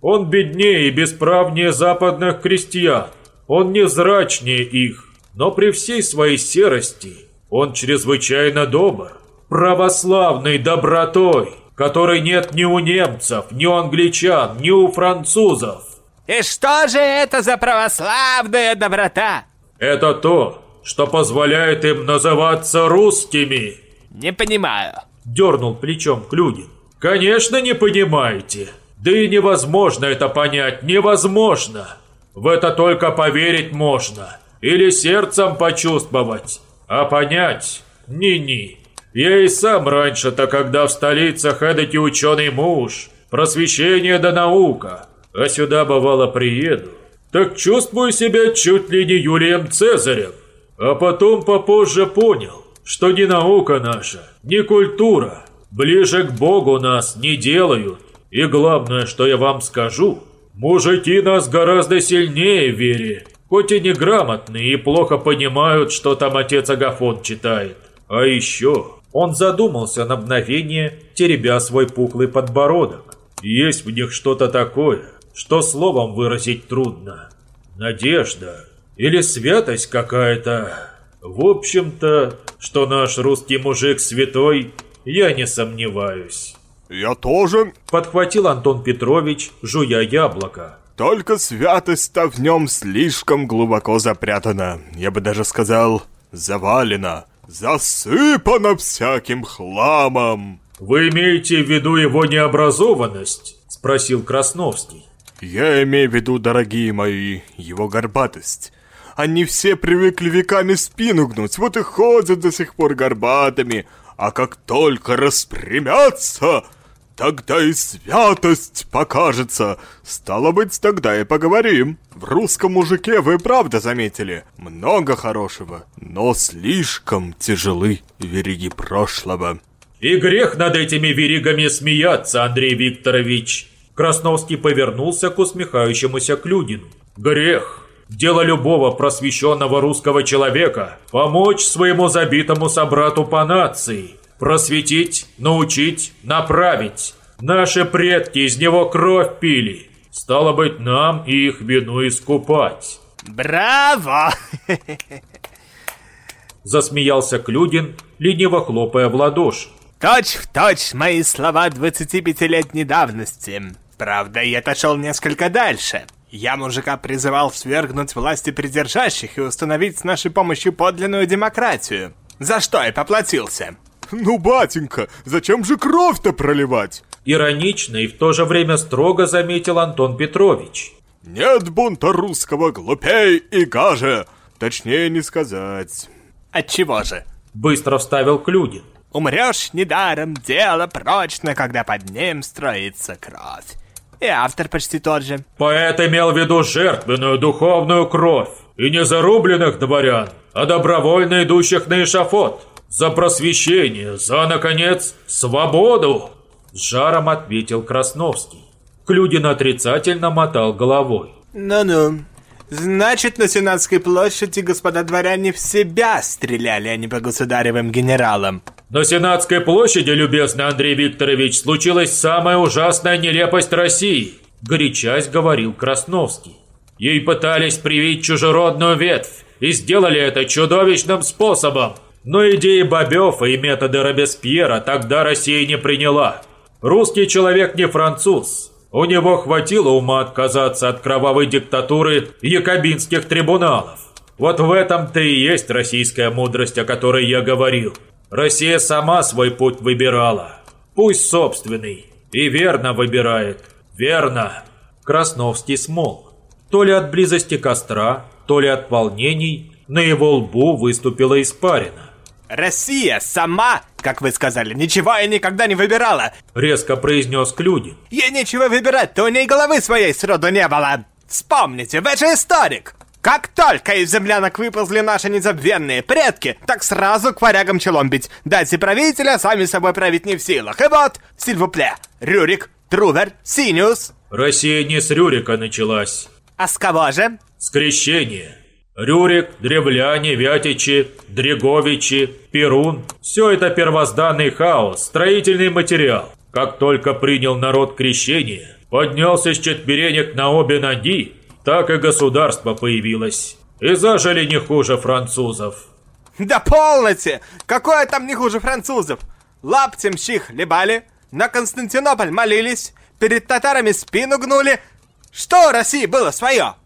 Он беднее и бесправнее западных крестьян, он незрачнее их, но при всей своей серости он чрезвычайно добр, православной добротой, которой нет ни у немцев, ни у англичан, ни у французов. И что же это за православная доброта? Это то, что позволяет им называться русскими. Не понимаю. Дернул плечом Клюдин. Конечно, не понимаете. Да и невозможно это понять, невозможно. В это только поверить можно. Или сердцем почувствовать. А понять – ни-ни. Я и сам раньше-то, когда в столицах эдакий ученый муж, просвещение да наука, а сюда бывало приеду, так чувствую себя чуть ли не Юлием Цезарем. А потом попозже понял, что ни наука наша, ни культура – Ближе к Богу нас не делают. И главное, что я вам скажу, мужики нас гораздо сильнее в хоть и неграмотные и плохо понимают, что там отец Агафон читает. А еще он задумался на мгновение, теребя свой пухлый подбородок. Есть в них что-то такое, что словом выразить трудно. Надежда или святость какая-то. В общем-то, что наш русский мужик святой – я не сомневаюсь. Я тоже. Подхватил Антон Петрович, жуя яблоко. Только святость-то в нем слишком глубоко запрятана. Я бы даже сказал, завалена. Засыпана всяким хламом. Вы имеете в виду его необразованность? Спросил Красновский. Я имею в виду, дорогие мои, его горбатость. Они все привыкли веками спину гнуть, вот и ходят до сих пор горбатыми. А как только распрямятся, тогда и святость покажется. Стало быть, тогда и поговорим. В русском мужике вы правда заметили много хорошего, но слишком тяжелы вериги прошлого. И грех над этими веригами смеяться, Андрей Викторович. Красновский повернулся к усмехающемуся Клюдину. Грех. Дело любого просвещенного русского человека – помочь своему забитому собрату по нации, просветить, научить, направить. Наши предки из него кровь пили. Стало быть, нам их вину искупать. Браво! Засмеялся Клюдин, лениво хлопая в ладоши. Точь в точь мои слова 25-летней давности. Правда, я отошел несколько дальше. Я мужика призывал свергнуть власти придержащих и установить с нашей помощью подлинную демократию. За что я поплатился? Ну, батенька, зачем же кровь-то проливать? Иронично и в то же время строго заметил Антон Петрович. Нет бунта русского глупей и гаже. Точнее не сказать. Отчего же? Быстро вставил Клюдин. Умрешь недаром, дело прочно, когда под ним строится кровь. И автор почти тот же. Поэт имел в виду жертвенную духовную кровь. И не зарубленных дворян, а добровольно идущих на эшафот. За просвещение, за, наконец, свободу. С жаром ответил Красновский. Клюдин отрицательно мотал головой. Ну-ну. Значит, на Сенатской площади господа дворяне в себя стреляли, а не по государевым генералам. На Сенатской площади, любезный Андрей Викторович, случилась самая ужасная нелепость России, горячась говорил Красновский. Ей пытались привить чужеродную ветвь, и сделали это чудовищным способом. Но идеи Бобёва и методы Робеспьера тогда Россия не приняла. Русский человек не француз. У него хватило ума отказаться от кровавой диктатуры якобинских трибуналов. Вот в этом-то и есть российская мудрость, о которой я говорил. Россия сама свой путь выбирала. Пусть собственный. И верно выбирает. Верно. Красновский смолк. То ли от близости костра, то ли от волнений, на его лбу выступила испарина. Россия сама, как вы сказали, ничего и никогда не выбирала. Резко произнес Клюдин. Ей нечего выбирать, то у ней головы своей сроду не было. Вспомните, вы же историк. Как только из землянок выползли наши незабвенные предки, так сразу к варягам челом бить. Дайте правителя, сами собой править не в силах. И вот, сильвупле, Рюрик, Трувер, Синиус. Россия не с Рюрика началась. А с кого же? Скрещение. Рюрик, древляне, вятичи, дреговичи, перун – все это первозданный хаос, строительный материал. Как только принял народ крещение, поднялся с четверенек на обе ноги, так и государство появилось. И зажили не хуже французов. Да полноте! Какое там не хуже французов? Лаптем щи хлебали, на Константинополь молились, перед татарами спину гнули. Что России было свое?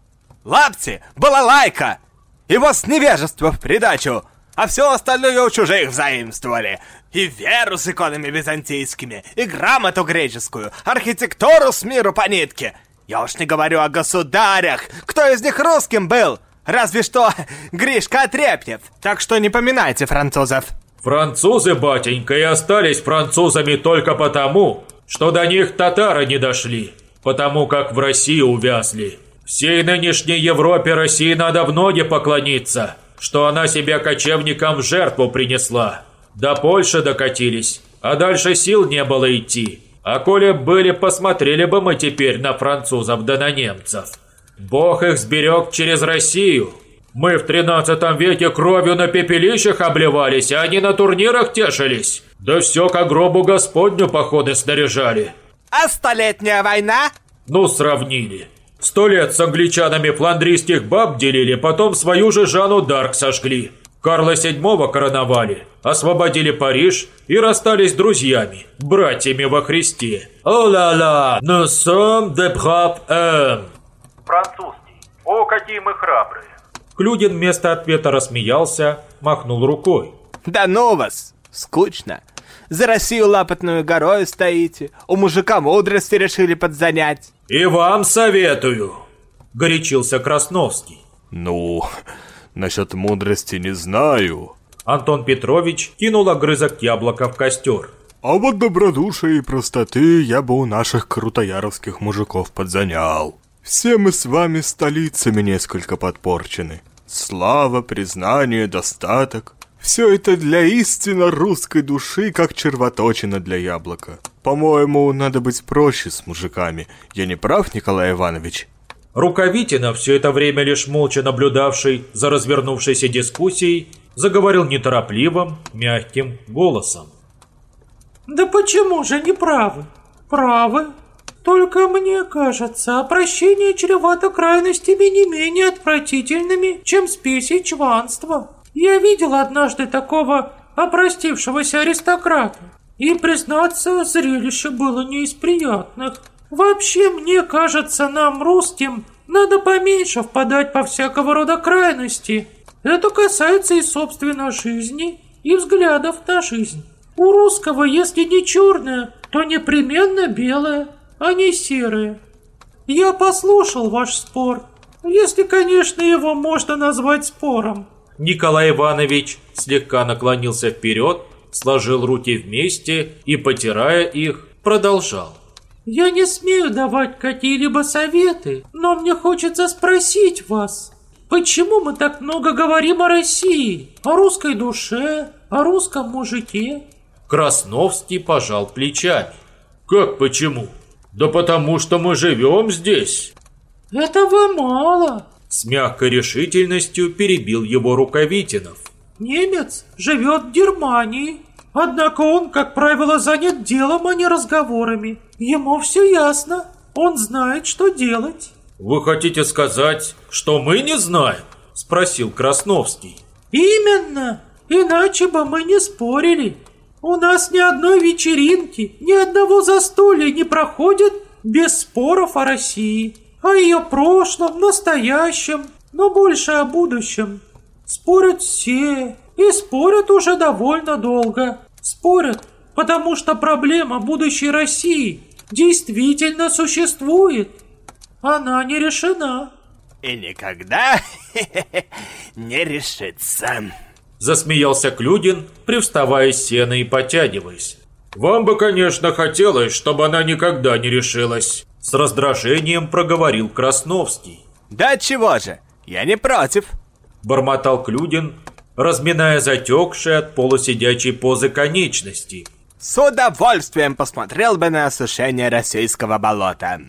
Лапти, балалайка! Его с невежества в придачу, а все остальное у чужих взаимствовали. И веру с иконами византийскими, и грамоту греческую, архитектуру с миру по нитке — я уж не говорю о государях. Кто из них русским был? Разве что Гришка Отрепьев. Так что не поминайте французов. Французы, батенька, и остались французами только потому, что до них татары не дошли, потому как в России увязли. Всей нынешней Европе России надо в ноги поклониться, что она себя кочевникам в жертву принесла. До Польши докатились, а дальше сил не было идти. А коли были, посмотрели бы мы теперь на французов да на немцев. Бог их сберег через Россию. Мы в 13 веке кровью на пепелищах обливались, а они на турнирах тешились. Да все к гробу Господню походы снаряжали. А столетняя война? Ну, сравнили. Сто лет с англичанами фландрийских баб делили, потом свою же Жанну Дарк сожгли. Карла VII короновали, освободили Париж и расстались друзьями, братьями во Христе. «О-ла-ла, nous sommes de braves hommes!» Французский. «О, какие мы храбрые!» Клюдин вместо ответа рассмеялся, махнул рукой. «Да ну вас! Скучно. За Россию лапотную горою стоите, у мужика мудрости решили подзанять». «И вам советую», — горячился Красновский. Ну, насчет мудрости не знаю. Антон Петрович кинул огрызок яблока в костер. А вот добродушие и простоты я бы у наших крутояровских мужиков подзанял. Все мы с вами столицами несколько подпорчены. Слава, признание, достаток. Все это для истинно русской души, как червоточина для яблока. По-моему, надо быть проще с мужиками. Я не прав, Николай Иванович? Рукавитина, все это время лишь молча наблюдавший за развернувшейся дискуссией, заговорил неторопливым, мягким голосом. Да почему же не правы? Правы. Только мне кажется, обращение чревато крайностями не менее отвратительными, чем спесь и чванство. Я видел однажды такого опростившегося аристократа. И, признаться, зрелище было не из приятных. Вообще, мне кажется, нам, русским, надо поменьше впадать по всякого рода крайности. Это касается и собственной жизни, и взглядов на жизнь. У русского, если не черное, то непременно белое, а не серое. Я послушал ваш спор, если, конечно, его можно назвать спором. Николай Иванович слегка наклонился вперед, сложил руки вместе и, потирая их, продолжал. «Я не смею давать какие-либо советы, но мне хочется спросить вас, почему мы так много говорим о России, о русской душе, о русском мужике?» Красновский пожал плечами. «Как почему? Да потому что мы живем здесь!» «Этого мало!» С мягкой решительностью перебил его Рукавитинов. Немец живет в Германии, однако он, как правило, занят делом, а не разговорами. Ему все ясно, он знает, что делать. «Вы хотите сказать, что мы не знаем?» – спросил Красновский. «Именно, иначе бы мы не спорили. У нас ни одной вечеринки, ни одного застолья не проходит без споров о России о ее прошлом, настоящем, но больше о будущем. Спорят все, и спорят уже довольно долго. Спорят, потому что проблема будущей России действительно существует. Она не решена. И никогда не решится. Засмеялся Клюдин, привставая с сена и потягиваясь. Вам бы, конечно, хотелось, чтобы она никогда не решилась. С раздражением проговорил Красновский. Да чего же, я не против. Бормотал Клюдин, разминая затекшие от полусидячей позы конечности. С удовольствием посмотрел бы на осушение российского болота.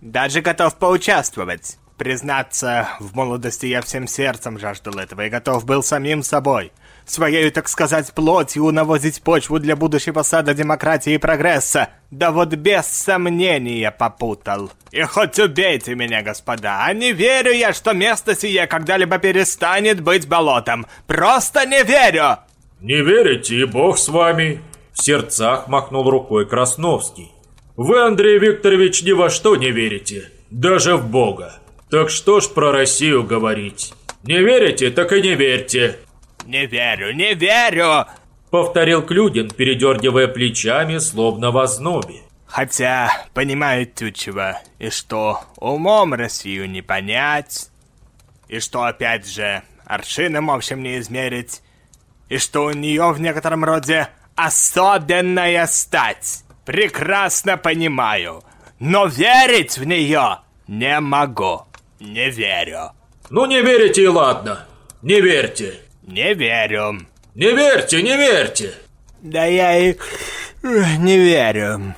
Даже готов поучаствовать. Признаться, в молодости я всем сердцем жаждал этого и готов был самим собой своей, так сказать, плотью навозить почву для будущего сада демократии и прогресса. Да вот без сомнения попутал. И хоть убейте меня, господа, а не верю я, что место сие когда-либо перестанет быть болотом. Просто не верю! Не верите, и бог с вами. В сердцах махнул рукой Красновский. Вы, Андрей Викторович, ни во что не верите. Даже в Бога. Так что ж про Россию говорить? Не верите, так и не верьте. «Не верю, не верю!» Повторил Клюдин, передергивая плечами, словно в ознобе. Хотя, понимает Тютчева, и что умом Россию не понять, и что, опять же, аршином, в общем, не измерить, и что у нее в некотором роде особенная стать. Прекрасно понимаю, но верить в нее не могу, не верю. Ну не верите и ладно, не верьте. Не верю. Не верьте, не верьте. Да я и не верю.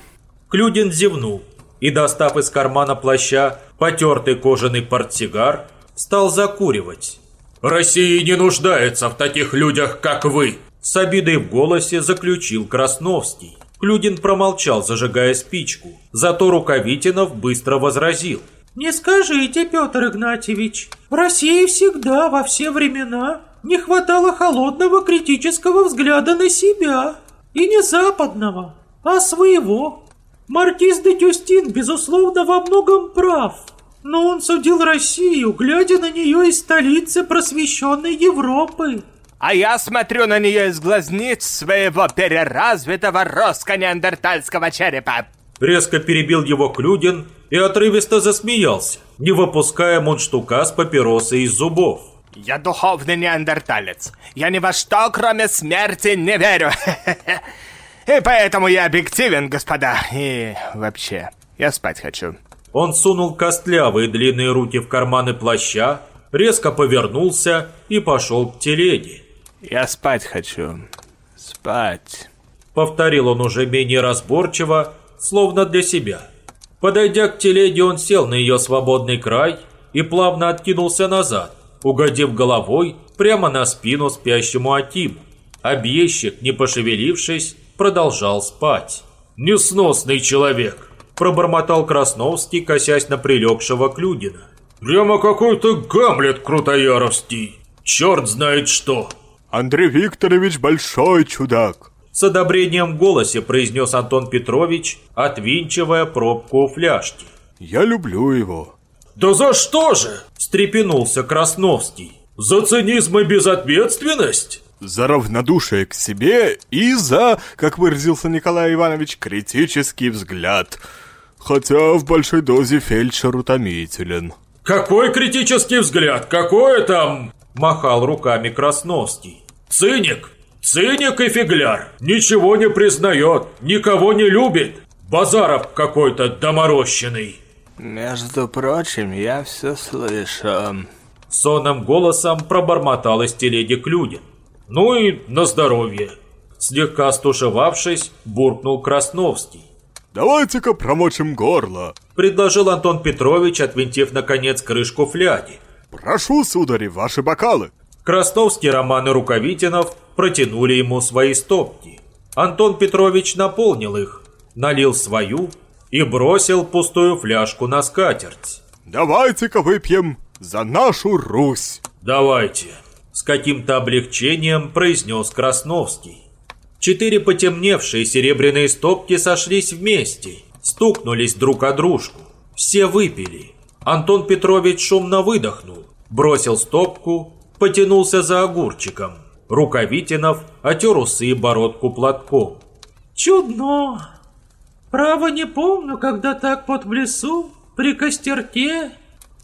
Клюдин зевнул и, достав из кармана плаща потертый кожаный портсигар, стал закуривать. «Россия не нуждается в таких людях, как вы!» С обидой в голосе заключил Красновский. Клюдин промолчал, зажигая спичку. Зато Рукавитинов быстро возразил. «Не скажите, Петр Игнатьевич, в России всегда, во все времена не хватало холодного критического взгляда на себя. И не западного, а своего. Маркиз де Тюстин, безусловно, во многом прав. Но он судил Россию, глядя на нее из столицы просвещенной Европы. А я смотрю на нее из глазниц своего переразвитого роско-неандертальского черепа. Резко перебил его Клюдин и и отрывисто засмеялся, не выпуская мундштука с папиросой из зубов. Я духовный неандерталец. Я ни во что, кроме смерти, не верю. И поэтому я объективен, господа. И вообще, я спать хочу. Он сунул костлявые длинные руки в карманы плаща, резко повернулся и пошел к телеге. Я спать хочу. Спать. Повторил он уже менее разборчиво, словно для себя. Подойдя к телеге, он сел на ее свободный край и плавно откинулся назад, угодив головой прямо на спину спящему Атиму. Объездчик, не пошевелившись, продолжал спать. «Несносный человек!» – пробормотал Красновский, косясь на прилегшего Клюдина. «Прямо какой-то Гамлет крутояровский! Черт знает что!» Андрей Викторович большой чудак. С одобрением в голосе произнес Антон Петрович, отвинчивая пробку у фляжки. Я люблю его. «Да за что же?» – встрепенулся Красновский. «За цинизм и безответственность?» За равнодушие к себе и за, как выразился Николай Иванович, критический взгляд. Хотя в большой дозе фельдшер утомителен. «Какой критический взгляд? Какое там?» – махал руками Красновский. «Циник! Циник и фигляр! Ничего не признает, никого не любит! Базаров какой-то доморощенный!» Между прочим, я все слышу. Сонным голосом пробормотал из телеги Клюдин. «Ну и на здоровье!» Слегка стушевавшись, буркнул Красновский. «Давайте-ка промочим горло!» Предложил Антон Петрович, отвинтив наконец крышку фляги. «Прошу, судари, ваши бокалы!» Красновский, Роман и Рукавитинов протянули ему свои стопки. Антон Петрович наполнил их, налил свою и бросил пустую фляжку на скатерть. «Давайте-ка выпьем за нашу Русь!» «Давайте!» С каким-то облегчением произнес Красновский. Четыре потемневшие серебряные стопки сошлись вместе, стукнулись друг о дружку. Все выпили. Антон Петрович шумно выдохнул, бросил стопку, потянулся за огурчиком. Рукавитинов отер усы и бородку платком. Чудно. Право не помню, когда так вот в лесу, при костерке.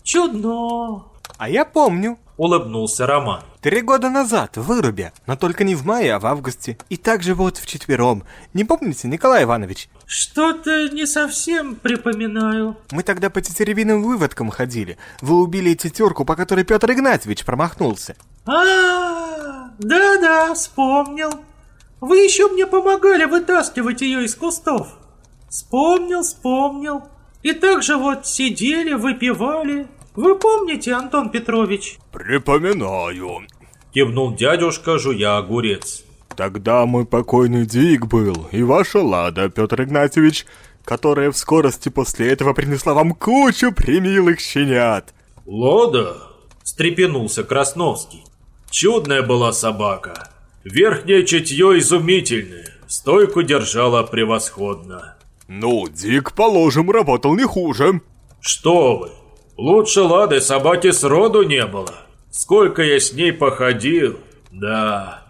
Чудно. А я помню. Улыбнулся Роман. Три года назад, в вырубе, но только не в мае, а в августе. И также вот вчетвером. Не помните, Николай Иванович? Что-то не совсем припоминаю. Мы тогда по тетеревиным выводкам ходили. Вы убили тетерку, по которой Петр Игнатьевич промахнулся. А, да-да, вспомнил. Вы еще мне помогали вытаскивать ее из кустов. Вспомнил, вспомнил. И также вот сидели, выпивали. Вы помните, Антон Петрович? «Припоминаю!» Кивнул дядюшка, жуя огурец. Тогда мой покойный Дик был, и ваша Лада, Петр Игнатьевич, которая в скорости после этого принесла вам кучу примилых щенят. «Лада?» – встрепенулся Красновский. «Чудная была собака. Верхнее чутье изумительное, стойку держала превосходно». Ну, Дик, положим, работал не хуже. «Что вы! Лучше Лады собаки сроду не было. Сколько я с ней походил, да,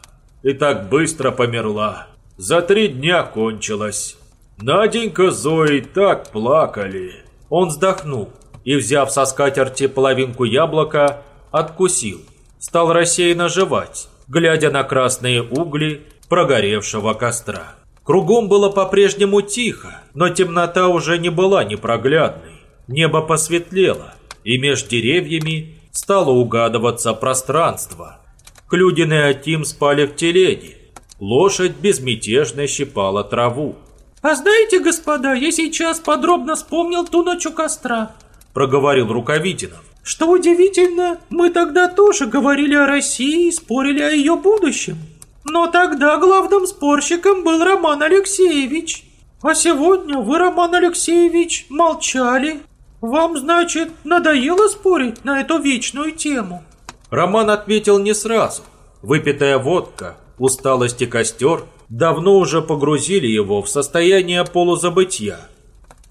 и так быстро померла. За три дня кончилась. Наденька Зои так плакали». Он вздохнул и, взяв со скатерти половинку яблока, откусил. Стал рассеянно жевать, глядя на красные угли прогоревшего костра. Кругом было по-прежнему тихо, но темнота уже не была непроглядной. Небо посветлело, и меж деревьями стало угадываться пространство. Клюдин и Атим спали в телеге. Лошадь безмятежно щипала траву. А знаете, господа, я сейчас подробно вспомнил ту ночь у костра. Проговорил Рукавитинов. Что удивительно, мы тогда тоже говорили о России и спорили о ее будущем. Но тогда главным спорщиком был Роман Алексеевич. А сегодня вы, Роман Алексеевич, молчали. Вам, значит, надоело спорить на эту вечную тему? Роман ответил не сразу. Выпитая водка, усталость и костер давно уже погрузили его в состояние полузабытия.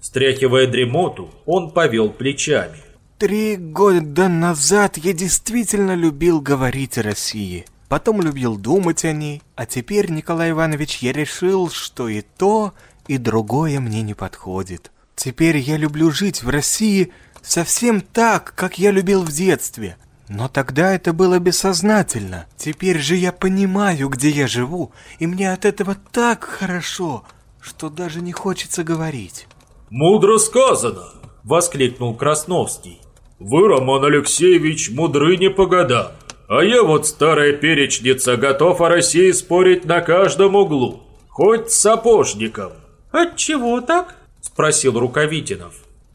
Стряхивая дремоту, он повел плечами. Три года назад я действительно любил говорить о России. Потом любил думать о ней. А теперь, Николай Иванович, я решил, что и то, и другое мне не подходит. Теперь я люблю жить в России совсем так, как я любил в детстве. Но тогда это было бессознательно. Теперь же я понимаю, где я живу, и мне от этого так хорошо, что даже не хочется говорить. «Мудро сказано!» – воскликнул Красновский. «Вы, Роман Алексеевич, мудры не по годам. А я вот старая перечница, готов о России спорить на каждом углу. Хоть с сапожником». «Отчего так?» – спросил Рукавитинов.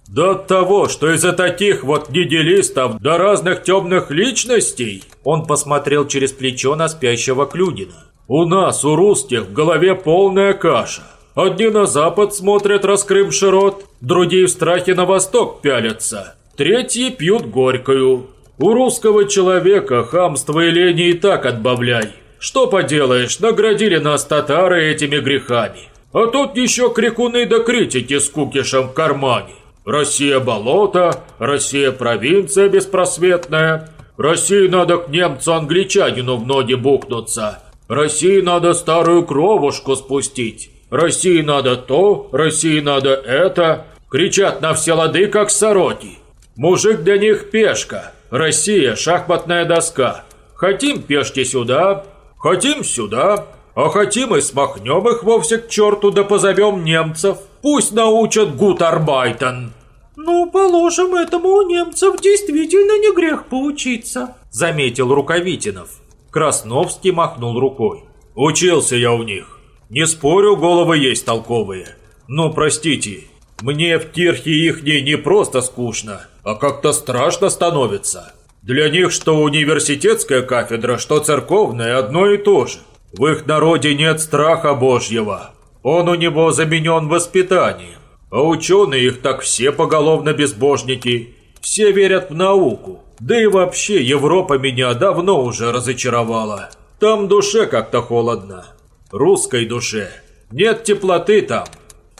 Да от того, что из-за таких вот неделистов до разных темных личностей, он посмотрел через плечо на спящего Клюдина. У нас, у русских, в голове полная каша. Одни на запад смотрят, раскрывши рот, другие в страхе на восток пялятся, третьи пьют горькую. У русского человека хамство и лени и так отбавляй. Что поделаешь, наградили нас татары этими грехами. А тут еще крикуны да критики с кукишем в кармане. Россия болото, Россия провинция беспросветная. России надо к немцу-англичанину в ноги бухнуться. России надо старую кровушку спустить. России надо то, России надо это. Кричат на все лады, как сороки. Мужик для них пешка. Россия шахматная доска. Хотим пешки сюда, хотим сюда, а хотим и смахнем их вовсе к черту да позовем немцев. Пусть научат гутарбайтен. «Ну, положим, этому у немцев действительно не грех поучиться», заметил Рукавитинов. Красновский махнул рукой. «Учился я у них. Не спорю, головы есть толковые. Но, простите, мне в кирхе ихней не просто скучно, а как-то страшно становится. Для них что университетская кафедра, что церковная одно и то же. В их народе нет страха Божьего. Он у него заменен воспитанием. А ученые их так все поголовно безбожники. Все верят в науку. Да и вообще Европа меня давно уже разочаровала. Там душе как-то холодно. Русской душе. Нет теплоты там.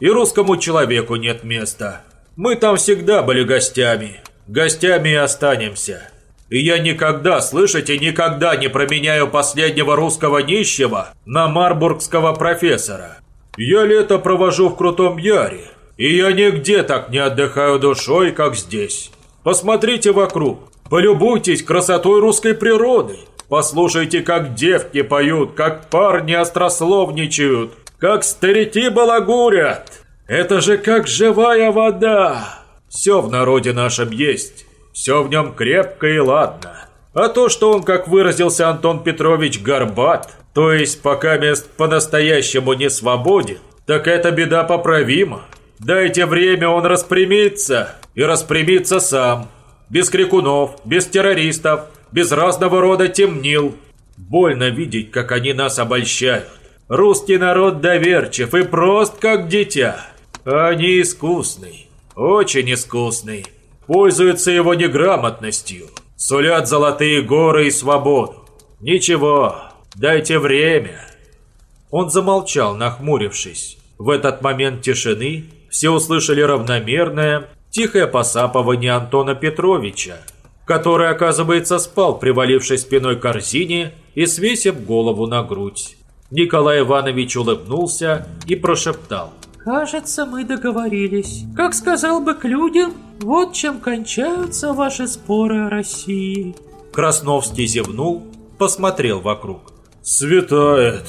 И русскому человеку нет места. Мы там всегда были гостями. Гостями и останемся. И я никогда, слышите, никогда не променяю последнего русского нищего на марбургского профессора. Я лето провожу в Крутом Яре, и я нигде так не отдыхаю душой, как здесь. Посмотрите вокруг, полюбуйтесь красотой русской природы. Послушайте, как девки поют, как парни острословничают, как старики балагурят. Это же как живая вода. Все в народе нашем есть, все в нем крепко и ладно. А то, что он, как выразился Антон Петрович, горбат, то есть пока мест по-настоящему не свободен, так это беда поправима. Дайте время, он распрямится. И распрямится сам. Без крикунов, без террористов, без разного рода темнил. Больно видеть, как они нас обольщают. Русский народ доверчив и прост, как дитя. Они искусный, очень искусный. Пользуются его неграмотностью. Сулят золотые горы и свободу. Ничего, дайте время. Он замолчал, нахмурившись. В этот момент тишины все услышали равномерное, тихое посапывание Антона Петровича, который, оказывается, спал, привалившись спиной к корзине и свесив голову на грудь. Николай Иванович улыбнулся и прошептал. «Кажется, мы договорились. Как сказал бы Клюдин, вот чем кончаются ваши споры о России». Красновский зевнул, посмотрел вокруг. «Светает.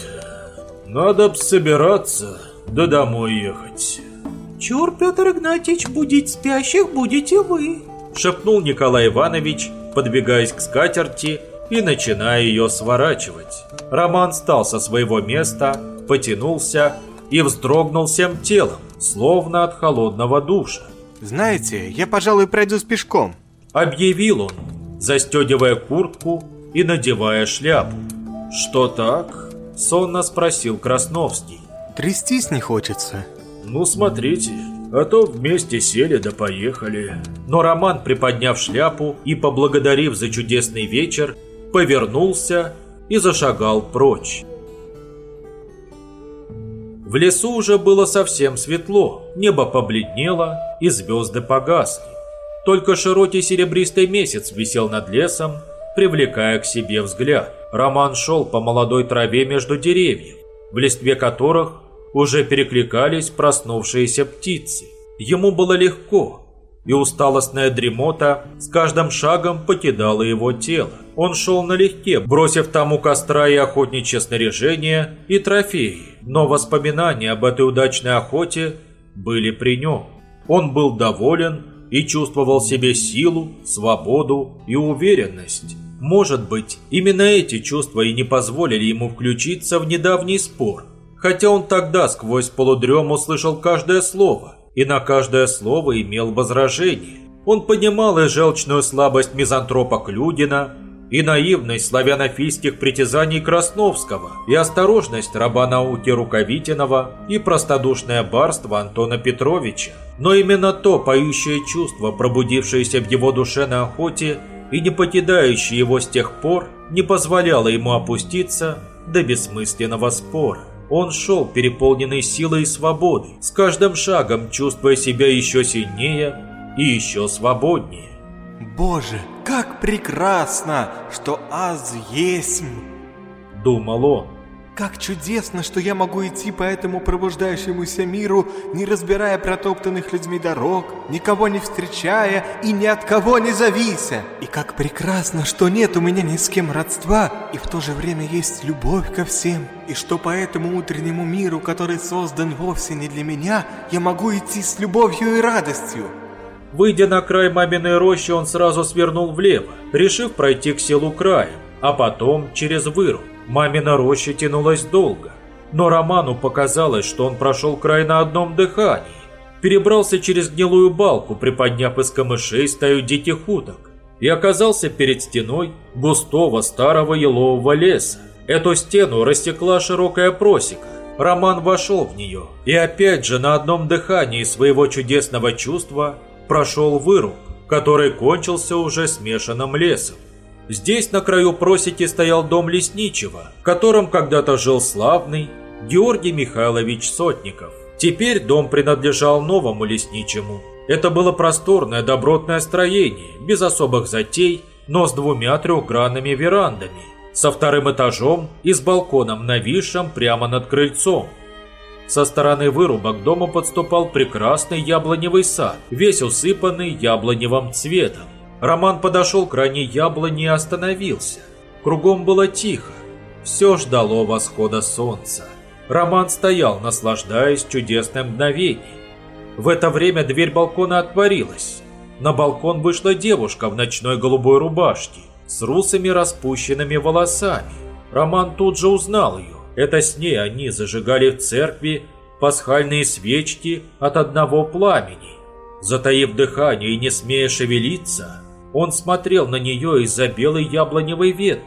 Надо б собираться, да домой ехать». «Чур, Петр Игнатьевич, будить спящих будете вы», шепнул Николай Иванович, подбегаясь к скатерти и начиная ее сворачивать. Роман встал со своего места, потянулся и вздрогнул всем телом, словно от холодного душа. «Знаете, я, пожалуй, пройдусь пешком», — объявил он, застегивая куртку и надевая шляпу. «Что так?» — сонно спросил Красновский. «Трястись не хочется», «Ну, смотрите, а то вместе сели да поехали». Но Роман, приподняв шляпу и поблагодарив за чудесный вечер, повернулся и зашагал прочь. В лесу уже было совсем светло, небо побледнело и звезды погасли. Только широкий серебристый месяц висел над лесом, привлекая к себе взгляд. Роман шел по молодой траве между деревьев, в листве которых уже перекликались проснувшиеся птицы. Ему было легко, и усталостная дремота с каждым шагом покидала его тело. Он шел налегке, бросив там у костра и охотничье снаряжение, и трофеи. Но воспоминания об этой удачной охоте были при нем. Он был доволен и чувствовал себе силу, свободу и уверенность. Может быть, именно эти чувства и не позволили ему включиться в недавний спор. Хотя он тогда сквозь полудрему слышал каждое слово и на каждое слово имел возражение. Он понимал и желчную слабость мизантропа Клюдина, и наивность славянофильских притязаний Красновского, и осторожность раба науки Рукавитинова, и простодушное барство Антона Петровича. Но именно то поющее чувство, пробудившееся в его душе на охоте и не покидающее его с тех пор, не позволяло ему опуститься до бессмысленного спора. Он шел, переполненный силой и свободой, с каждым шагом чувствуя себя еще сильнее и еще свободнее. Боже, как прекрасно, что аз есть! Думал он. Как чудесно, что я могу идти по этому пробуждающемуся миру, не разбирая протоптанных людьми дорог, никого не встречая и ни от кого не завися. И как прекрасно, что нет у меня ни с кем родства, и в то же время есть любовь ко всем, и что по этому утреннему миру, который создан вовсе не для меня, я могу идти с любовью и радостью. Выйдя на край маминой рощи, он сразу свернул влево, решив пройти к селу краем, а потом через выруб. Мамина роща тянулась долго, но Роману показалось, что он прошел край на одном дыхании. Перебрался через гнилую балку, приподняв из камышей стаю диких уток, и оказался перед стеной густого старого елового леса. Эту стену растекла широкая просека. Роман вошел в нее и опять же на одном дыхании своего чудесного чувства прошел выруб, который кончился уже смешанным лесом. Здесь на краю просеки стоял дом лесничего, в котором когда-то жил славный Георгий Михайлович Сотников. Теперь дом принадлежал новому лесничему. Это было просторное добротное строение, без особых затей, но с двумя трехгранными верандами, со вторым этажом и с балконом, нависшим прямо над крыльцом. Со стороны выруба к дому подступал прекрасный яблоневый сад, весь усыпанный яблоневым цветом. Роман подошел к ранней яблоне и остановился. Кругом было тихо. Все ждало восхода солнца. Роман стоял, наслаждаясь чудесным мгновением. В это время дверь балкона отворилась. На балкон вышла девушка в ночной голубой рубашке с русыми распущенными волосами. Роман тут же узнал ее. Это с ней они зажигали в церкви пасхальные свечки от одного пламени. Затаив дыхание и не смея шевелиться, он смотрел на нее из-за белой яблоневой ветки.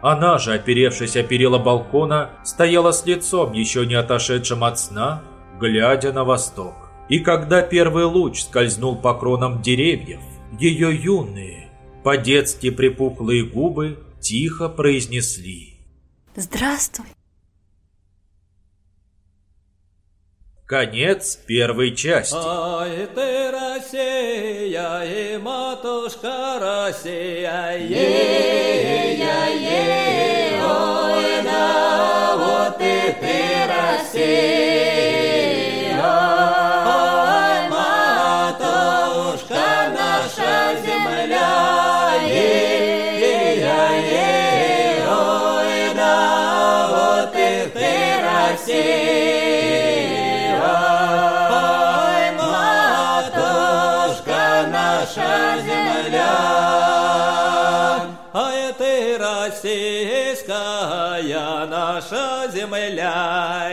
Она же, оперевшись о перила балкона, стояла с лицом, еще не отошедшим от сна, глядя на восток. И когда первый луч скользнул по кронам деревьев, ее юные, по-детски припухлые губы тихо произнесли «Здравствуй». Конец первой части. Ай, ты Россия, и матушка Россия, е, я, е, ой, да, вот и ты Россия. Земля,